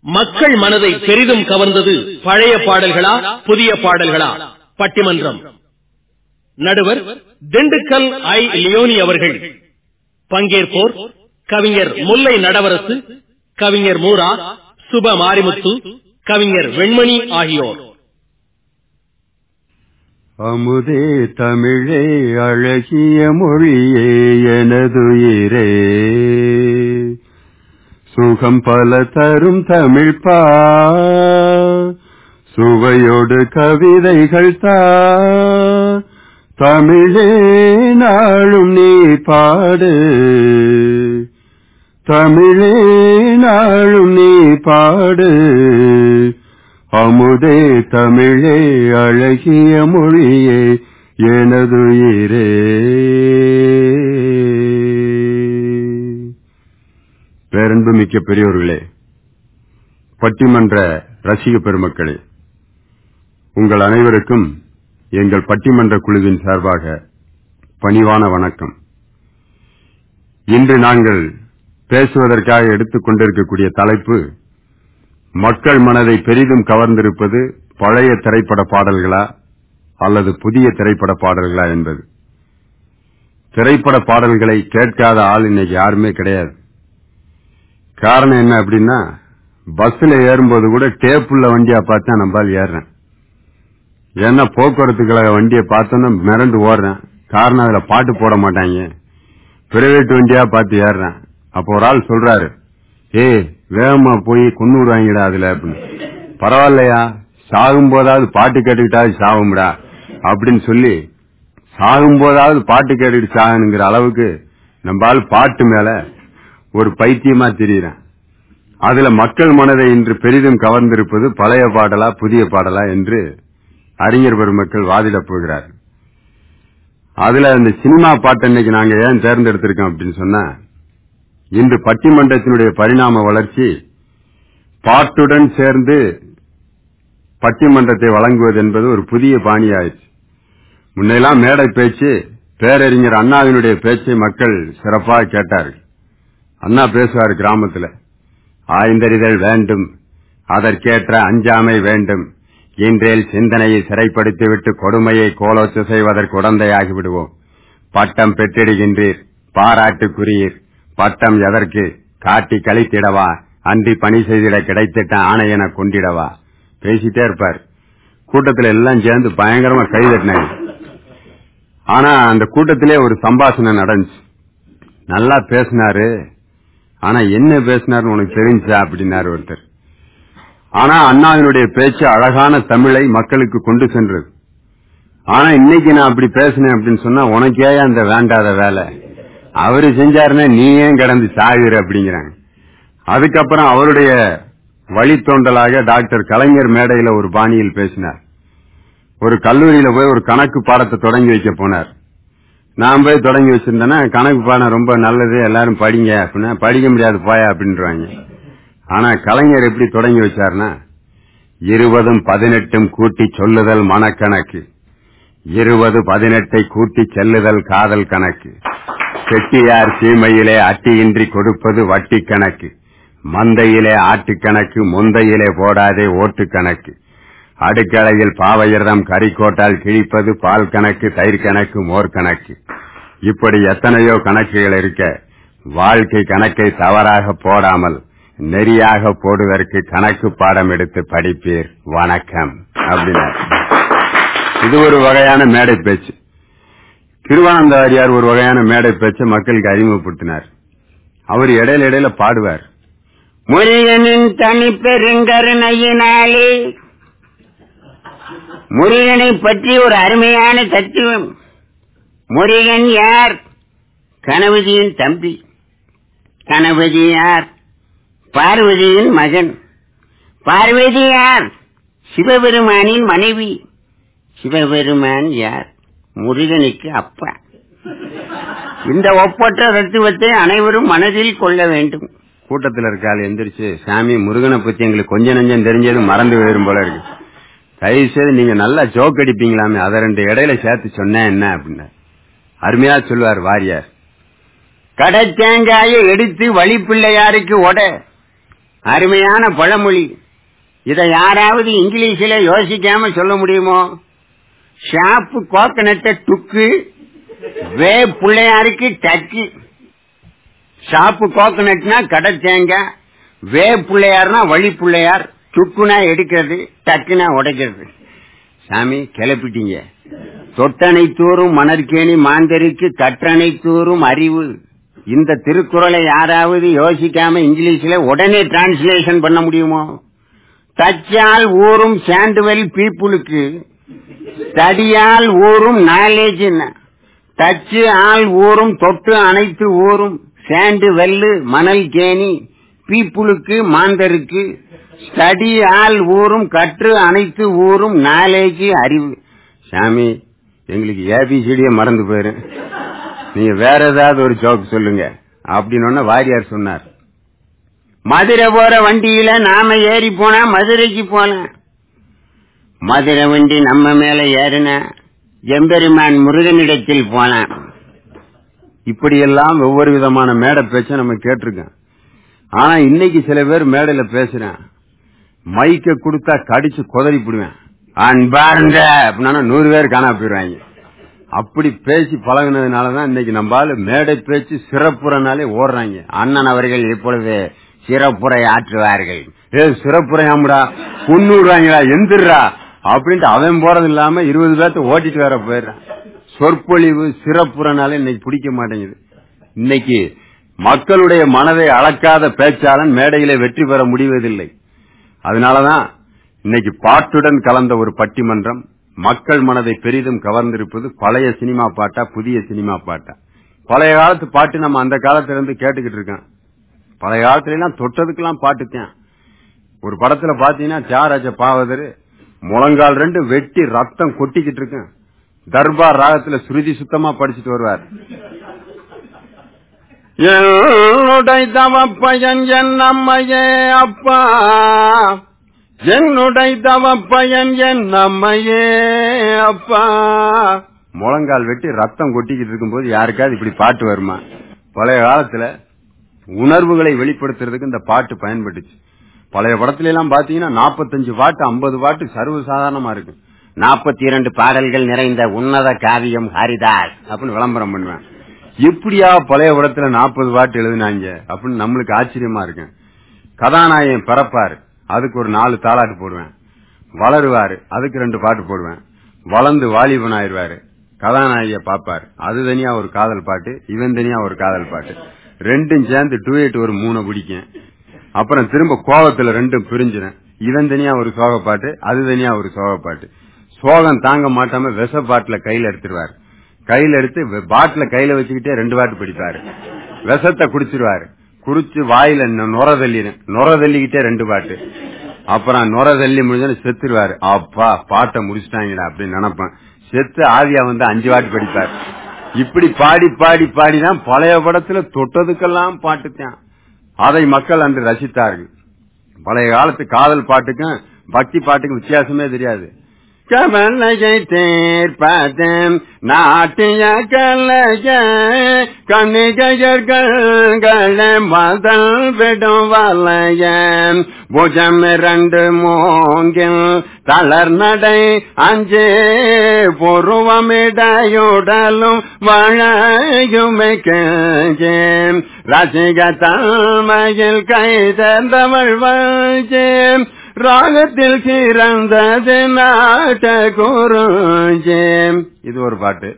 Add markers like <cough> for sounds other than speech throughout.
மக்கள் மனதை பெரிதும் கவர்ந்தது பழைய பாடல்களா புதிய பாடல்களா? பட்டிமன்றம். நடுவர் திண்டுக்கல் ஐ. லியோனி அவர்கள். பங்கேற்போர் கவிஞர் முல்லை நடவரசு கவிஞர் மூரா சுப மாரிமுத்து கவிஞர் வெண்மணி ஆகியோர். அமுதே தமிழே அழகிய மொழியே எனதுயிரே சுகம் பல தரும் தமிழ் பா. சுவையோடு கவிதைகள் தா. தமிழே நாளும் நீ பாடு. தமிழே நாளும் நீ பாடு. அமுதே தமிழே அழகிய மொழியே எனதுயிரே பேரன்பு மிக்க பெரியோர்களே பட்டிமன்ற ரசிக பெருமக்களே உங்கள் அனைவருக்கும் எங்கள் பட்டிமன்ற குழுவின் சார்பாக பணிவான வணக்கம். இன்று நாங்கள் பேசுவதற்காக எடுத்துக் கொண்டிருக்கக்கூடிய தலைப்பு மக்கள் மனதை பெரிதும் கவர்ந்திருப்பது பழைய திரைப்பட பாடல்களா அல்லது புதிய திரைப்பட பாடல்களா என்பது. திரைப்பட பாடல்களை கேட்காத ஆள் இன்னைக்கு யாருமே கிடையாது. காரணம் என்ன அப்படின்னா பஸ்ல ஏறும்போது கூட டேப்புள்ள வண்டியா பார்த்தா நம்பால் ஏறுறேன். ஏன்னா போக்குவரத்து கழக வண்டியை பார்த்தோன்னா மிரண்டு ஓடுறேன். காரணம் அதுல பாட்டு போட மாட்டாங்க. பிரைவேட் வண்டியா பார்த்து ஏறுறேன். அப்போ ஒரு ஆள் சொல்றாரு ஏய் வேகமா போய் குன்னூர் வாங்கிடா அதுல அப்படின்னு. பரவாயில்லையா? சாகும் போதாவது பாட்டு கேட்டுக்கிட்டாவது சாகும்டா அப்படின்னு சொல்லி சாகும் போதாவது பாட்டு கேட்டுக்கிட்டு சாகணுங்கிற அளவுக்கு நம்ம ஆள் பாட்டு மேல ஒரு பைத்தியமா தெரியுறேன். அதுல மக்கள் மனதை இன்று பெரிதும் கவர்ந்திருப்பது பழைய பாடலா புதிய பாடலா என்று அறிஞர் பெருமக்கள் வாதிடப் போகிறார். அதுல அந்த சினிமா பாட்டு இன்னைக்கு நாங்க ஏன் தேர்ந்தெடுத்திருக்கோம் அப்படின்னு சொன்னா இன்று பட்டிமன்றத்தினுடைய பரிணாம வளர்ச்சி பாட்டுடன் சேர்ந்து பட்டிமன்றத்தை வழங்குவது என்பது ஒரு புதிய பாணி ஆயிடுச்சு முன்னெல்லாம் மேடை பேச்சு பேரறிஞர் அண்ணாவினுடைய பேச்சை மக்கள் சிறப்பாக கேட்டார்கள். அண்ணா பேசுவார் கிராமத்துல. ஆய்ந்தறிதல் வேண்டும் அதற்கேற்ற அஞ்சாமை வேண்டும். இன்றேல் சிந்தனையை சிறைப்படுத்திவிட்டு கொடுமையை கோலோச்சு செய்வதற்கு உடந்தையாகி விடுவோம். பட்டம் பெற்றிடுகின்றீர் பாராட்டுக்குரியீர் பட்டம் எதற்கு? காட்டி கழித்திடவா? அன்றி பணி செய்திட கிடைத்திட்ட ஆணை என கொண்டிடவா? பேசிட்டே இருப்பார். கூட்டத்தில் எல்லாம் சேர்ந்து பயங்கரமா கைதட்டினாங்க ஆனா அந்த கூட்டத்திலே ஒரு சம்பாஷணம் நடந்துச்சு. நல்லா பேசினாரு. ஆனா என்ன பேசினாருன்னு உனக்கு தெரிஞ்சா அப்படின்னாரு ஒருத்தர். ஆனா அண்ணாவினுடைய பேச்சு அழகான தமிழை மக்களுக்கு கொண்டு சென்றது. ஆனா இன்னைக்கு நான் அப்படி பேசினேன் அப்படின்னு சொன்னா உனக்கே அந்த வேண்டாத வேலை. அவரு செஞ்சாருன்னா நீ ஏன் கிடந்து சாகுற அப்படிங்கிறாங்க அதுக்கப்புறம் அவருடைய வழித்தோண்டலாக டாக்டர் கலைஞர் மேடையில ஒரு பாணியில் பேசினார். ஒரு கல்லூரியில போய் ஒரு கணக்கு பாடத்தை தொடங்கி வைக்க போனார். நான் போய் தொடங்கி வச்சிருந்தேன்னா கணக்கு பாடம் ரொம்ப நல்லது எல்லாரும் படிங்க அப்படின்னா படிக்க முடியாது போயா அப்படின்றாங்க. ஆனா கலைஞர் எப்படி தொடங்கி வச்சார்னா இருபதும் பதினெட்டும் கூட்டி சொல்லுதல் மனக்கணக்கு. இருபது பதினெட்டை கூட்டி செல்லுதல் காதல் கணக்கு. செட்டியார் சீமையிலே அட்டியின்றி கொடுப்பது வட்டி கணக்கு. மந்தையிலே ஆட்டுக்கணக்கு முந்தையிலே போடாதே ஓட்டு கணக்கு. அடுக்கலையில் பாவையர்தம் கறிக்கோட்டால் கிழிப்பது பால் கணக்கு தயிர் கணக்கு மோர் கணக்கு. இப்படி எத்தனையோ கணக்குகள் இருக்க வாழ்க்கை கணக்கை தவறாக போடாமல் நெறியாக போடுவதற்கு கணக்கு பாடம் எடுத்து படிப்பீர். வணக்கம். அப்படின்னார். இது ஒரு வகையான மேடை பேச்சு. திருவானந்தாரியார் ஒரு வகையான மேடை பேச்சை மக்களுக்கு அறிமுகப்படுத்தினார். அவர் இடையில இடையில பாடுவார். முருகனின் தனி பெருங்கருணையினாலே முருகனை பற்றி ஒரு அருமையான தத்துவம். முருகன் யார்? கணபதியின் தம்பி. கணபதி யார்? பார்வதியின் மகன். பார்வதி யார்? சிவபெருமானின் மனைவி. சிவபெருமான் யார்? முருகனுக்கு அப்பா. இந்த ஒப்பற்ற தத்துவத்தை அனைவரும் மனதில் கொள்ள வேண்டும். கூட்டத்தில் இருக்காள் எந்திரிச்சு சாமி முருகனை பத்தி எங்களுக்கு கொஞ்சம் நஞ்சம் தெரிஞ்சது மறந்து போயிடும் போல இருக்கு. தயவு செய்து நீங்க நல்லா ஜோக் அடிப்பீங்களாமே அதை ரெண்டு இடையில சேர்த்து சொன்னேன் என்ன அப்படின்னு. அருமையா சொல்லுவார் வாரியார். கடத்தேங்காயை எடுத்து வழிப்பிள்ளையாருக்கு ஒட. அருமையான பழமொழி. இதை யாராவது இங்கிலீஷில் யோசிக்காம சொல்ல முடியுமோ? ஷாப்பு கோக்கனட்டை டுக்கு வே பிள்ளையாருக்கு டக்கு. ஷாப்பு கோக்கனட்னா கடை தேங்காய் வே பிள்ளையார்னா வழி பிள்ளையார் துக்குனா எடுக்கிறது டக்குனா உடைக்கிறது. சாமி கிளப்பிட்டீங்க. தொட்டனை தூறும் மணற்கேணி மாந்தருக்கு கற்றனை தூறும் அறிவு. இந்த திருக்குறளை யாராவது யோசிக்காம இங்கிலீஷ்ல உடனே டிரான்ஸ்லேஷன் பண்ண முடியுமோ? தச்சால் ஊறும் சாண்டுவெல் பீப்புளுக்கு தடியால் ஊறும் நாலேஜ் தச்சு ஆள் ஊறும் தொட்டு அனைத்து ஊறும் சேண்டு வெல்லு மணல் கேணி பீப்புளுக்கு மாந்தருக்கு ஸ்டடி ஊரும் கற்று அனைத்து ஊரும் நாலேஜ் அறிவு. சாமி எங்களுக்கு ஏபிசிடியே மறந்து போயிரு. நீங்க வேற ஏதாவது ஒரு ஜோக் சொல்லுங்க. அப்படின்னு வாரியார் சொன்னார். மதுரை போற வண்டியில நாம ஏறி போனா மதுரைக்கு போன மதுரை வண்டி நம்ம மேல ஏறின எம்பெருமான் முருகனிடத்தில் போன. இப்படியெல்லாம் ஒவ்வொரு விதமான மேடை பேச்ச நம்ம கேட்டிருக்கோம். ஆனா இன்னைக்கு சில பேர் மேடையில பேசுறேன். மைக்க கொடுத்தா கடிச்சு குதறி போடுவேன். அன்பாருங்க அப்படின்னா நூறு பேர் காணா போயிருவாங்க. அப்படி பேசி பழகினதுனாலதான் இன்னைக்கு நம்மால மேடை பேச்சு சிறப்புறனாலே ஓடுறாங்க. அண்ணன் அவர்கள் இப்பொழுது சிறப்புரை ஆற்றுவார்கள். ஏ சிறப்புறையாமுடா புண்ணூடுறாங்களா எந்திரா அப்படின்ட்டு அவன் போறது இல்லாம இருபது பேர்த்த ஓட்டிட்டு வேற போயிடுறான். சொற்பொழிவு சிறப்புறனால இன்னைக்கு பிடிக்க மாட்டேங்குது. இன்னைக்கு மக்களுடைய மனதை அளக்காத பேச்சாளன் மேடையிலே வெற்றி பெற முடிவதில்லை. அதனாலதான் இன்னைக்கு பாட்டுடன் கலந்த ஒரு பட்டிமன்றம் மக்கள் மனதை பெரிதும் கவர்ந்திருப்பது பழைய சினிமா பாட்டா புதிய சினிமா பாட்டா. பழைய காலத்து பாட்டு நம்ம அந்த காலத்துல இருந்து கேட்டுக்கிட்டு இருக்கோம். பழைய காலத்துல எல்லாம் தொட்டதுக்கெல்லாம் பாட்டுத்தேன் ஒரு படத்துல பாத்தீங்கன்னா தியாகராஜ பாவதர் முழங்கால் ரெண்டு வெட்டி ரத்தம் கொட்டிக்கிட்டு இருக்கேன். தர்பார் ராகத்துல சுருதி சுத்தமா படிச்சுட்டு வருவார். என்னுடைய தவப்பயன் என் அம்மையே அப்பா. என்னுடைய தவப்பயன் என் அம்மையே அப்பா. முழங்கால் வெட்டி ரத்தம் கொட்டிக்கிட்டு இருக்கும்போது யாருக்காவது இப்படி பாட்டு வருமா? பழைய காலத்துல உணர்வுகளை வெளிப்படுத்துறதுக்கு இந்த பாட்டு பயன்பட்டுச்சு. பழைய படத்துல எல்லாம் பாத்தீங்கன்னா நாற்பத்தஞ்சு பாட்டு ஐம்பது பாட்டு சர்வசாதாரணமா இருக்கு. நாற்பத்தி இரண்டு பாடல்கள் நிறைந்த உன்னத காவியம் ஹரிதாஸ் அப்படின்னு விளம்பரம் பண்ணுவேன். எப்படியா பழைய படத்துல நாற்பது பாட்டு எழுதினாங்க? அப்படின்னு நம்மளுக்கு ஆச்சரியமா இருக்கு. கதாநாயகன் பிறப்பாரு. அதுக்கு ஒரு நாலு தாளாட்டு போடுவேன். வளருவாரு. அதுக்கு ரெண்டு பாட்டு போடுவேன். வளர்ந்து வாலிபன் ஆயிடுவாரு. கதாநாயகிய பாப்பாரு அது தனியா ஒரு காதல் பாட்டு இவன் தனியா ஒரு காதல் பாட்டு. ரெண்டும் சேர்ந்து டூயட் ஒரு மூணு பிடிக்கும். அப்புறம் திரும்ப கோபத்துல ரெண்டும் பிரிஞ்சிடும் இவன் தனியா ஒரு சோக பாட்டு அது தனியா ஒரு சோக பாட்டு சோகம் தாங்க மாட்டாம விஷ பாட்டுல கையில எடுத்துருவாரு. கையில எடுத்து பாட்டில கையில வச்சுக்கிட்டே ரெண்டு பாட்டு படிப்பாரு. விஷத்தை குடிச்சிருவாரு. குடிச்சு வாயில நுர தள்ளிடு நுர தள்ளிக்கிட்டே ரெண்டு பாட்டு. அப்புறம் நுர தள்ளி முடிஞ்சு செத்துருவாரு. அப்பா பாட்டை முடிச்சிட்டாங்கடா அப்படின்னு நினைப்பேன். செத்து ஆவியா வந்து அஞ்சு பாட்டு படிப்பாரு. இப்படி பாடி பாடி பாடிதான் பழைய படத்துல தொட்டதுக்கெல்லாம் பாட்டுத்தான் அதை மக்கள் அன்று ரசித்தார்கள். பழைய காலத்து காதல் பாட்டுக்கும் பக்தி பாட்டுக்கும் வித்தியாசமே தெரியாது. கவலையை தேர்ப்பதம் நாட்டிய கலைய கண்ணிகையர்கள் மதல் விடும் வலைய புஜம் இரண்டு மூங்கில் தளர் நடை அஞ்சே பொருவமிடையுடலும் வளையுமை கேஜேம். ரசிக தன்மையில் கைதந்தவள் வஞ்சேம் ராகத்தில் சிறந்தது நாட்ட குருஞ்சேம் இது ஒரு பாட்டு.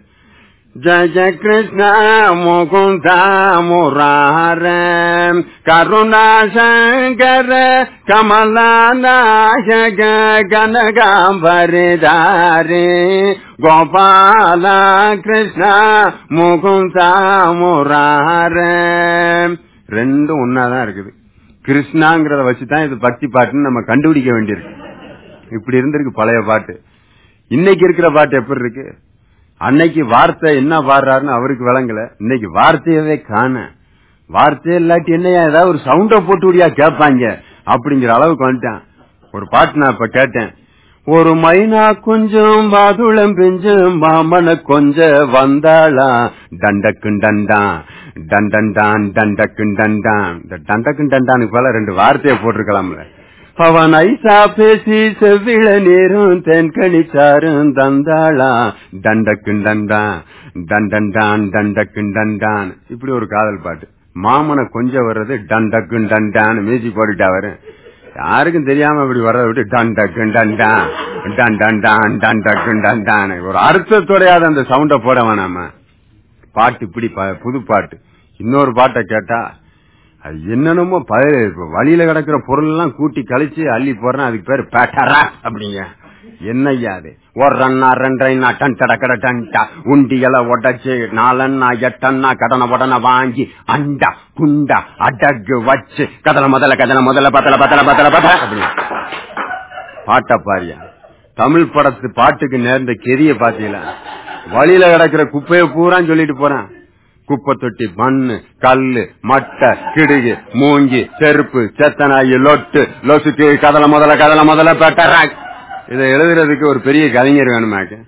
ஜய கிருஷ்ண முகுந்த முரார. கருணாசங்கர கமலாநாயக கனகாம்பரிதாரே. கோபால கிருஷ்ண முகுந்த முரார. ரெண்டும் ஒன்னாதான் இருக்குது. கிருஷ்ணாங்கிறத வச்சுதான் இது பக்தி பாட்டுன்னு நம்ம கண்டுபிடிக்க வேண்டியிருக்கு. இப்படி இருந்திருக்கு பழைய பாட்டு. இன்னைக்கு இருக்கிற பாட்டு எப்படி இருக்கு? அன்னைக்கு வார்த்தை என்ன பாடுறாருன்னு அவருக்கு விளங்கல. இன்னைக்கு வார்த்தையவே காண. வார்த்தை இல்லாட்டி என்னையா ஏதாவது ஒரு சவுண்ட போட்டு விடியா கேட்பாங்க. அப்படிங்கிற அளவுக்கு வந்துட்டான். ஒரு பாட்டு நான் இப்ப கேட்டேன். ஒரு மைனா கொஞ்சம் வாதுளம் பிஞ்சும் மாமன கொஞ்ச வந்தாளா? டண்டக்கு டண்டான் டண்டன்டான் டண்டக்கு டண்டான். இந்த டண்டக்கு டண்டானுக்கு போல ரெண்டு வார்த்தையை போட்டிருக்கலாம்ல. அவன் ஐசா பேசி செவ்விழ நீரும் தென்கணிச்சாரும் தந்தாளா? டண்டக்கு டண்டான் டண்டன்டான் டண்டக்கு டண்டான். இப்படி ஒரு காதல் பாட்டு. மாமனை கொஞ்சம் வர்றது டண்டக்கு டண்டான் மியூசிக் போட்டுட்டா வரும் யாருக்கும் தெரியாம இப்படி வர்றத விட்டு டன் டக்கு டன் டான் டன் டன் டான் டன் டக்கு டன் டான். ஒரு அர்த்தத்தோடையாவது அந்த சவுண்ட போட வேணாம. பாட்டு இப்படி ப- புது பாட்டு. இன்னொரு பாட்டை கேட்டா அது என்னென்னமோ ப- வழியில கிடக்கிற பொருள் எல்லாம் கூட்டி கழிச்சு அள்ளி போடுறேன் அதுக்கு பேரு பேட்டரா அப்படிங்க. என்னய்யா அது ஒரு ரன்னா ரெண்டரைனா டன் டடக்கட டன்டா உண்டியல உடச்சு நாலன்னா எட்டன்னா கடனை உடனே வாங்கி அண்டா குண்டா அடகு வச்சு கதல முதல்ல கதல முதல்ல பத்தல பத்தல பத்தல பத்தல அப்படி. பாட்ட பாரியா? தமிழ் படத்து பாட்டுக்கு நேர்ந்த கெரிய பாத்தீங்களா? வழியில கிடக்கிற குப்பைய பூரான்னு சொல்லிட்டு போறான். குப்பை தொட்டி மண்ணு கல்லு மட்டை கிடுகு மூங்கி செருப்பு செத்தனாயி லொட்டு லொசுக்கு கதல முதல்ல கதல முதல்ல பெட்டரா இதை எழுதுறதுக்கு ஒரு பெரிய கலைஞர் வேணுமாக்க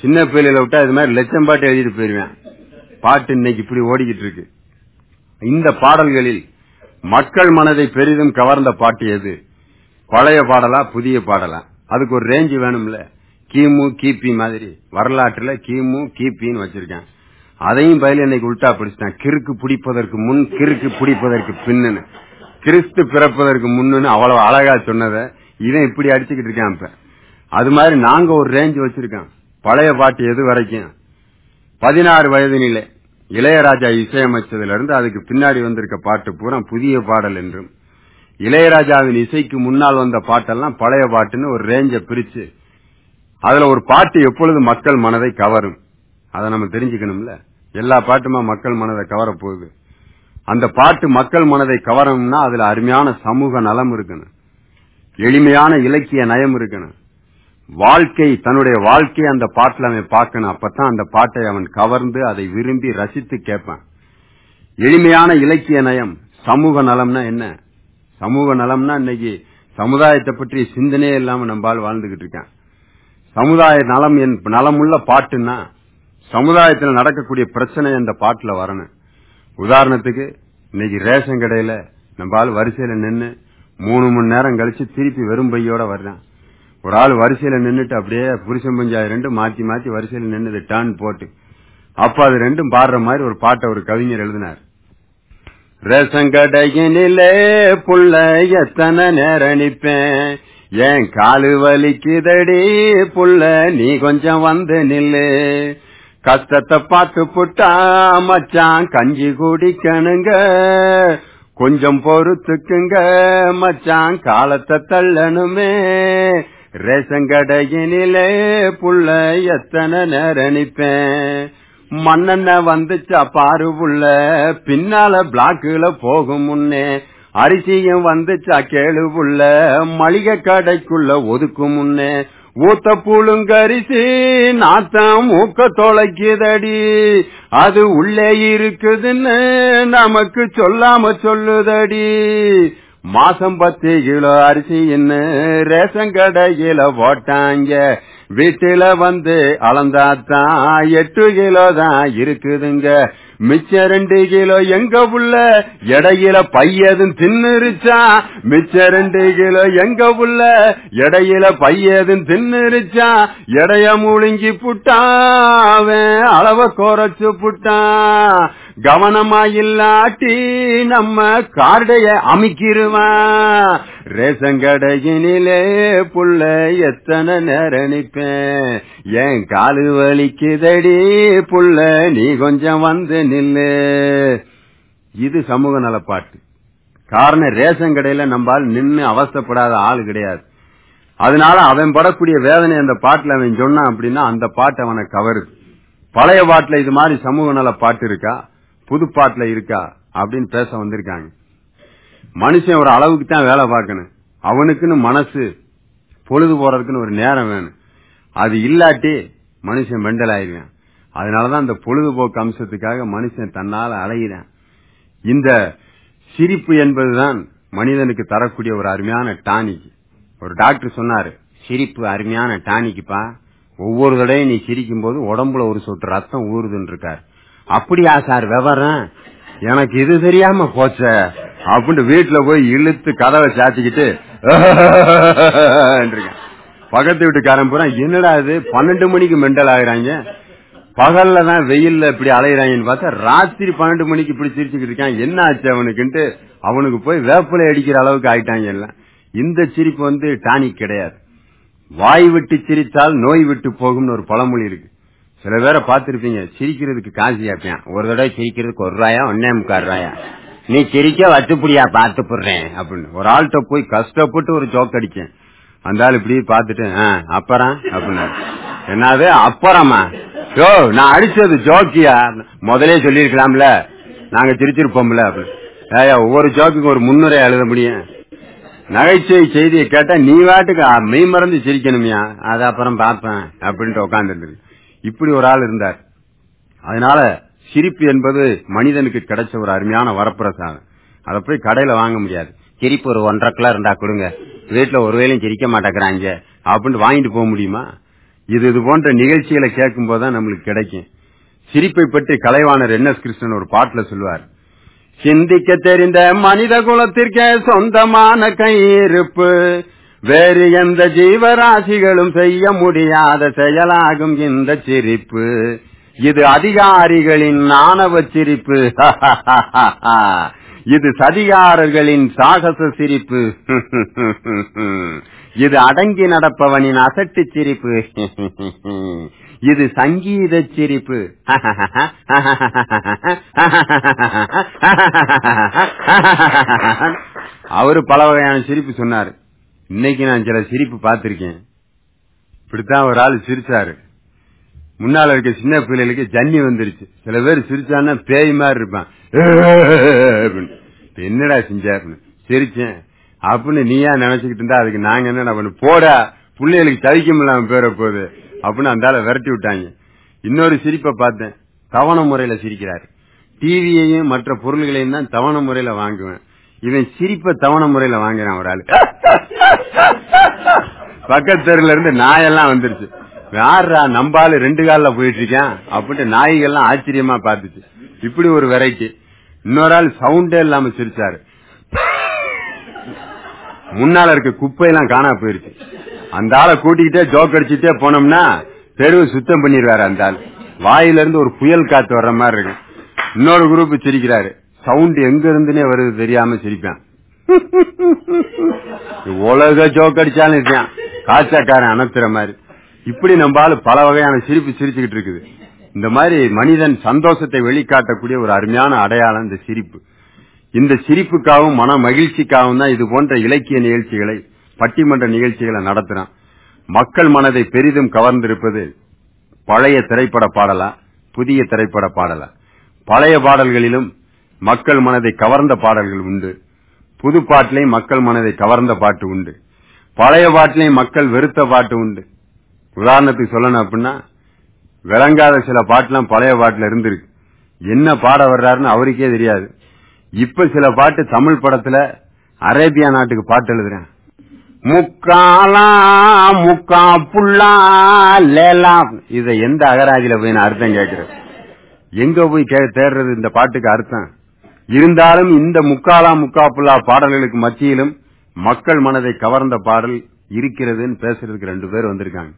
சின்ன பிள்ளையில விட்டா இது மாதிரி லட்சம் பாட்டு எழுதிட்டு போயிருவேன். பாட்டு இன்னைக்கு இப்படி ஓடிக்கிட்டு இருக்கு. இந்த பாடல்களில் மக்கள் மனதை பெரிதும் கவர்ந்த பாட்டு எது? பழைய பாடலா புதிய பாடலா? அதுக்கு ஒரு ரேஞ்ச் வேணும்ல. கிமு கிபி மாதிரி. வரலாற்றுல கிமு கிபின்னு வச்சிருக்கேன். அதையும் பயில இன்னைக்கு உல்டா பிடிச்சிட்டான். கிறுக்கு பிடிப்பதற்கு முன் கிறுக்கு பிடிப்பதற்கு பின்னுன்னு. கிறிஸ்து பிறப்பதற்கு முன்னுன்னு அவ்வளவு அழகா சொன்னதை இவன் இப்படி அடிச்சுக்கிட்டு இருக்கான் இப்ப. அது மாதிரி நாங்க ஒரு ரேஞ்ச் வச்சிருக்கோம். பழைய பாட்டு எது வரைக்கும்? பதினாறு வயதினிலே இளையராஜா இசையமைச்சதுல இருந்து அதுக்கு பின்னாடி வந்திருக்க பாட்டு பூரா புதிய பாடல் என்றும் இளையராஜாவின் இசைக்கு முன்னால் வந்த பாட்டெல்லாம் பழைய பாட்டுன்னு ஒரு ரேஞ்ச பிரிச்சு அதுல ஒரு பாட்டு எப்பொழுது மக்கள் மனதை கவரும்? அதை நம்ம தெரிஞ்சுக்கணும்ல. எல்லா பாட்டுமா மக்கள் மனதை கவர போகுது. அந்த பாட்டு மக்கள் மனதை கவரணும்னா அதுல அருமையான சமூக நலம் இருக்கணும். எளிமையான இலக்கிய நயம் இருக்கணும். வாழ்க்கை தன்னுடைய வாழ்க்கையை அந்த பாட்டில் அவன் பார்க்கணும். அப்பதான் அந்த பாட்டை அவன் கவர்ந்து அதை விரும்பி ரசித்து கேட்பான். எளிமையான இலக்கிய நயம் சமூக நலம்னா என்ன? சமூக நலம்னா இன்னைக்கு சமுதாயத்தை பற்றி சிந்தனையே இல்லாம நம்பால் வாழ்ந்துகிட்டு இருக்கான். சமுதாய நலம் என் நலமுள்ள பாட்டுன்னா சமுதாயத்தில் நடக்கக்கூடிய பிரச்சனை அந்த பாட்டுல வரணும். உதாரணத்துக்கு இன்னைக்கு ரேஷன் கடையில நம்ம ஆள் வரிசையில நின்று மூணு மணி நேரம் கழிச்சு திருப்பி வெறும் பையோட வர்றான். ஒரு ஆள் வரிசையில நின்னுட்டு அப்படியே புருஷன் பஞ்சாய ரெண்டும் மாத்தி மாத்தி வரிசையில நின்னுது டர்ன் போட்டு. அப்ப அது ரெண்டும் பாடுற மாதிரி ஒரு பாட்டை ஒரு கவிஞர் எழுதினார். ரேஷன் புள்ள எத்தனை நேரம் நிப்பேன் ஏன் காலு வலிக்குதடி புள்ள நீ கொஞ்சம் வந்து நில்லு. கஷ்டத்தை பார்த்து புட்டா மச்சான் கஞ்சி குடிக்கணுங்க. கொஞ்சம் பொறுத்துக்குங்க மச்சான் காலத்தை தள்ளணுமே. ரேஷன் கடையினிலே புள்ள எத்தனை நேரணிப்பேன் மண்ணெண்ண வந்துச்சா பாரு புள்ள பின்னால பிளாக்குல போகும் முன்னே. அரிசியும் வந்துச்சா கேளு புள்ள மளிகை கடைக்குள்ள ஒதுக்கும் முன்னே. ஊத்த புழுங்கரிசி நாத்தம் மூக்க தொலைக்குதடி. அது உள்ளே இருக்குதுன்னு நமக்கு சொல்லாம சொல்லுதடி. மாசம் பத்து கிலோ அரிசி என்ன? ரேஷன் கடையில போட்டாங்க. வீட்டுல வந்து அளந்தாத்தான் எட்டு கிலோ தான் இருக்குதுங்க. மிச்ச ரெண்டு கிலோ எங்க உள்ள? இடையில பையதும் தின்னுருச்சா? மிச்ச ரெண்டு கிலோ எங்க உள்ள? இடையில பையதும் தின்னுருச்சா? இடைய முழுங்கி புட்டாவே அளவ குறைச்சு புட்டான் கவனமா இல்லாட்டி நம்ம கார்டைய அமைக்கிருவான் ரேஷன் கடையினிலே புள்ள எத்தனை நேரம் நிப்பேன் ஏன் காலு வலிக்குதடி புள்ள நீ கொஞ்சம் வந்து நில்லு. இது சமூக நலப்பாட்டு. காரணம் ரேஷன் கடையில நம்பால் நின்னு அவசப்படாத ஆள் கிடையாது. அதனால அவன் படக்கூடிய வேதனை அந்த பாட்டுல அவன் சொன்னான் அப்படின்னா அந்த பாட்டு அவனை கவருது. பழைய பாட்டுல இது மாதிரி சமூக நல பாட்டு இருக்கா? புதுப்பாட்டில் இருக்கா அப்படின்னு பேச வந்திருக்காங்க. மனுஷன் ஒரு அளவுக்கு தான் வேலை பார்க்கணும். அவனுக்குன்னு மனசு பொழுது போறதுக்குன்னு ஒரு நேரம் வேணும். அது இல்லாட்டி மனுஷன் மெண்டல் ஆயிடுவான். அதனாலதான் அந்த பொழுதுபோக்கு அம்சத்துக்காக மனுஷன் தன்னால் அலைகிறான் இந்த சிரிப்பு என்பதுதான் மனிதனுக்கு தரக்கூடிய ஒரு அருமையான டானிக். ஒரு டாக்டர் சொன்னாரு சிரிப்பு அருமையான டானிக்குப்பா. ஒவ்வொரு தடையும் நீ சிரிக்கும் போது உடம்புல ஒரு சொட்டு ரத்தம் ஊறுதுன்னு இருக்காரு அப்படியா சார் விவரம்? எனக்கு இது தெரியாம போச்ச. அப்படின்னு வீட்டுல போய் இழுத்து கதவை சாத்திக்கிட்டு பக்கத்து வீட்டுக்காரன் பூரா என்னடா இது? பன்னெண்டு மணிக்கு மெண்டல் ஆகுறாங்க. பகல்ல தான் வெயில்ல இப்படி அலையிறாங்கன்னு பார்த்தா ராத்திரி பன்னெண்டு மணிக்கு இப்படி சிரிச்சுக்கிட்டு இருக்கான். என்ன ஆச்சு அவனுக்குன்ட்டு அவனுக்கு போய் வேப்பிலை அடிக்கிற அளவுக்கு ஆயிட்டாங்க எல்லாம். இந்த சிரிப்பு வந்து டானிக் கிடையாது. வாய் விட்டு சிரித்தால் நோய் விட்டு போகும்னு ஒரு பழமொழி இருக்கு. சில பேரை பார்த்திருப்பீங்க சிரிக்கிறதுக்கு காசு கேட்பேன் ஒரு தடவை சிரிக்கிறதுக்கு ஒரு ரூபாயா ஒன்னே முக்கால் ரூபாயா நீ சிரிக்க வச்சுப்புடியா பார்த்து போடுறேன் அப்படின்னு. ஒரு ஆள்கிட்ட போய் கஷ்டப்பட்டு ஒரு ஜோக் அடிச்சேன். அந்த ஆள் இப்படி பார்த்துட்டு "ஆ, அப்புறம் அப்படின்னா என்னது? அப்புறமா? யோ நான் அடிச்சது ஜோக்கியா முதலே சொல்லிருக்கலாம்ல நாங்க சிரிச்சிருப்போம்ல அப்படின்னு. ஒவ்வொரு ஜோக்குக்கும் ஒரு முன்னுரை எழுத முடியும். நகைச்சுவை செய்தியை கேட்டா நீ வாட்டுக்கு மெய் மறந்து சிரிக்கணுமியா. அது அப்புறம் பார்ப்பேன் அப்படின்ட்டு உட்காந்துருக்கு இப்படி ஒரு ஆள் இருந்தார். அதனால சிரிப்பு என்பது மனிதனுக்கு கிடைச்ச ஒரு அருமையான வரப்பிரசாதம். அதை போய் கடையில வாங்க முடியாது. சிரிப்பு ஒரு ஒன்றரை கிலோ இருந்தா கொடுங்க. வீட்டுல ஒரு வேலையும் சிரிக்க மாட்டேங்கிறாங்க. அப்படின்னு வாங்கிட்டு போக முடியுமா? இது இது போன்ற நிகழ்ச்சிகளை கேட்கும் போதுதான் நம்மளுக்கு கிடைக்கும். சிரிப்பை பற்றி கலைவாணர் என் எஸ் கிருஷ்ணன் ஒரு பாட்டுல சொல்லுவார். சிந்திக்க தெரிந்த மனித குலத்திற்கே சொந்தமான கையிருப்பு. வேறு எந்த ஜீவராசிகளும் செய்ய முடியாத செயலாகும் இந்த சிரிப்பு. இது அதிகாரிகளின் ஆணவ சிரிப்பு. <laughs> இது சதிகாரர்களின் சாகச சிரிப்பு. <laughs> இது அடங்கி நடப்பவனின் அசட்டு சிரிப்பு. <laughs> இது சங்கீத சிரிப்பு. அவரு பல வகையான சிரிப்பு சொன்னாரு. இன்னைக்கு நான் சில சிரிப்பு பார்த்திருக்கேன். இப்படித்தான் ஒரு ஆள் சிரிச்சாரு. முன்னால இருக்க சின்ன பிள்ளைகளுக்கு ஜன்னி வந்துருச்சு. சில பேர் சிரிச்சான்னா பேய் மாதிரி இருப்பான். என்னடா செஞ்சாருன்னு சிரிச்சேன். அப்படின்னு நீயா நினைச்சுக்கிட்டு இருந்தா அதுக்கு நாங்க என்ன பண்ணு போடா. பிள்ளைகளுக்கு தவிக்க முடியாம பேர போகுது. அப்படின்னு அந்த விரட்டி விட்டாங்க. இன்னொரு சிரிப்பை பார்த்தேன். தவண முறையில சிரிக்கிறாரு. டிவியையும் மற்ற பொருள்களையும் தான் தவணை முறையில வாங்குவேன். இவன் சிரிப்ப தவணை முறையில வாங்கினான் ஒரு ஆளு. பக்கத்தெருல இருந்து நாயெல்லாம் வந்துருச்சு. யாரா நம்பாலு ரெண்டு காலில் போயிட்டு இருக்கேன் அப்படின்ட்டு நாய்கள்லாம் ஆச்சரியமா பாத்துச்சு இப்படி ஒரு வெரைட்டி இன்னொரு ஆள் சவுண்டே இல்லாம சிரிச்சாரு. முன்னால இருக்க குப்பையெல்லாம் காணா போயிருச்சு. அந்த ஆளை கூட்டிக்கிட்டே ஜோக் அடிச்சுட்டே போனோம்னா தெருவு சுத்தம் பண்ணிடுவாரு அந்த ஆள். வாயில இருந்து ஒரு புயல் காத்து வர்ற மாதிரி இருக்கு. இன்னொரு குரூப் சிரிக்கிறாரு. சவுண்ட் எங்க இருந்துனே வருது தெரியாம சிரிப்பேன். உலக ஜோக் அடிச்சாலும் இருக்கான் காய்ச்சக்காரன் அனுப்புற மாதிரி. இப்படி நம்பாலும் பல வகையான சிரிப்பு சிரிச்சுக்கிட்டு இருக்குது. இந்த மாதிரி மனிதன் சந்தோஷத்தை வெளிக்காட்டக்கூடிய ஒரு அருமையான அடையாளம் இந்த சிரிப்பு. இந்த சிரிப்புக்காகவும் மன மகிழ்ச்சிக்காகவும் தான் இது போன்ற இலக்கிய நிகழ்ச்சிகளை பட்டிமன்ற நிகழ்ச்சிகளை நடத்துறான். மக்கள் மனதை பெரிதும் கவர்ந்திருப்பது பழைய திரைப்பட பாடலா புதிய திரைப்பட பாடலா. பழைய பாடல்களிலும் மக்கள் மனதை கவர்ந்த பாடல்கள் உண்டு. புது பாட்டிலையும் மக்கள் மனதை கவர்ந்த பாட்டு உண்டு. பழைய பாட்டிலையும் மக்கள் வெறுத்த பாட்டு உண்டு. உதாரணத்துக்கு சொல்லணும் அப்படின்னா விளங்காத சில பாட்டுலாம் பழைய பாட்டுல இருந்திருக்கு. என்ன பாட வர்றாருன்னு அவருக்கே தெரியாது. இப்ப சில பாட்டு தமிழ் படத்துல அரேபியா நாட்டுக்கு பாட்டு எழுதுறேன். முக்காலா முக்கா புல்லா லேலா. இத எந்த அகராஜில போய் நான் அர்த்தம் கேட்கிறேன்? எங்க போய் கே- தேடுறது இந்த பாட்டுக்கு அர்த்தம்? இருந்தாலும் இந்த முக்காலா முக்காபுல்லா பாடல்களுக்கு மத்தியிலும் மக்கள் மனதை கவர்ந்த பாடல் இருக்கிறதுன்னு பேசுறதுக்கு ரெண்டு பேர் வந்திருக்காங்க.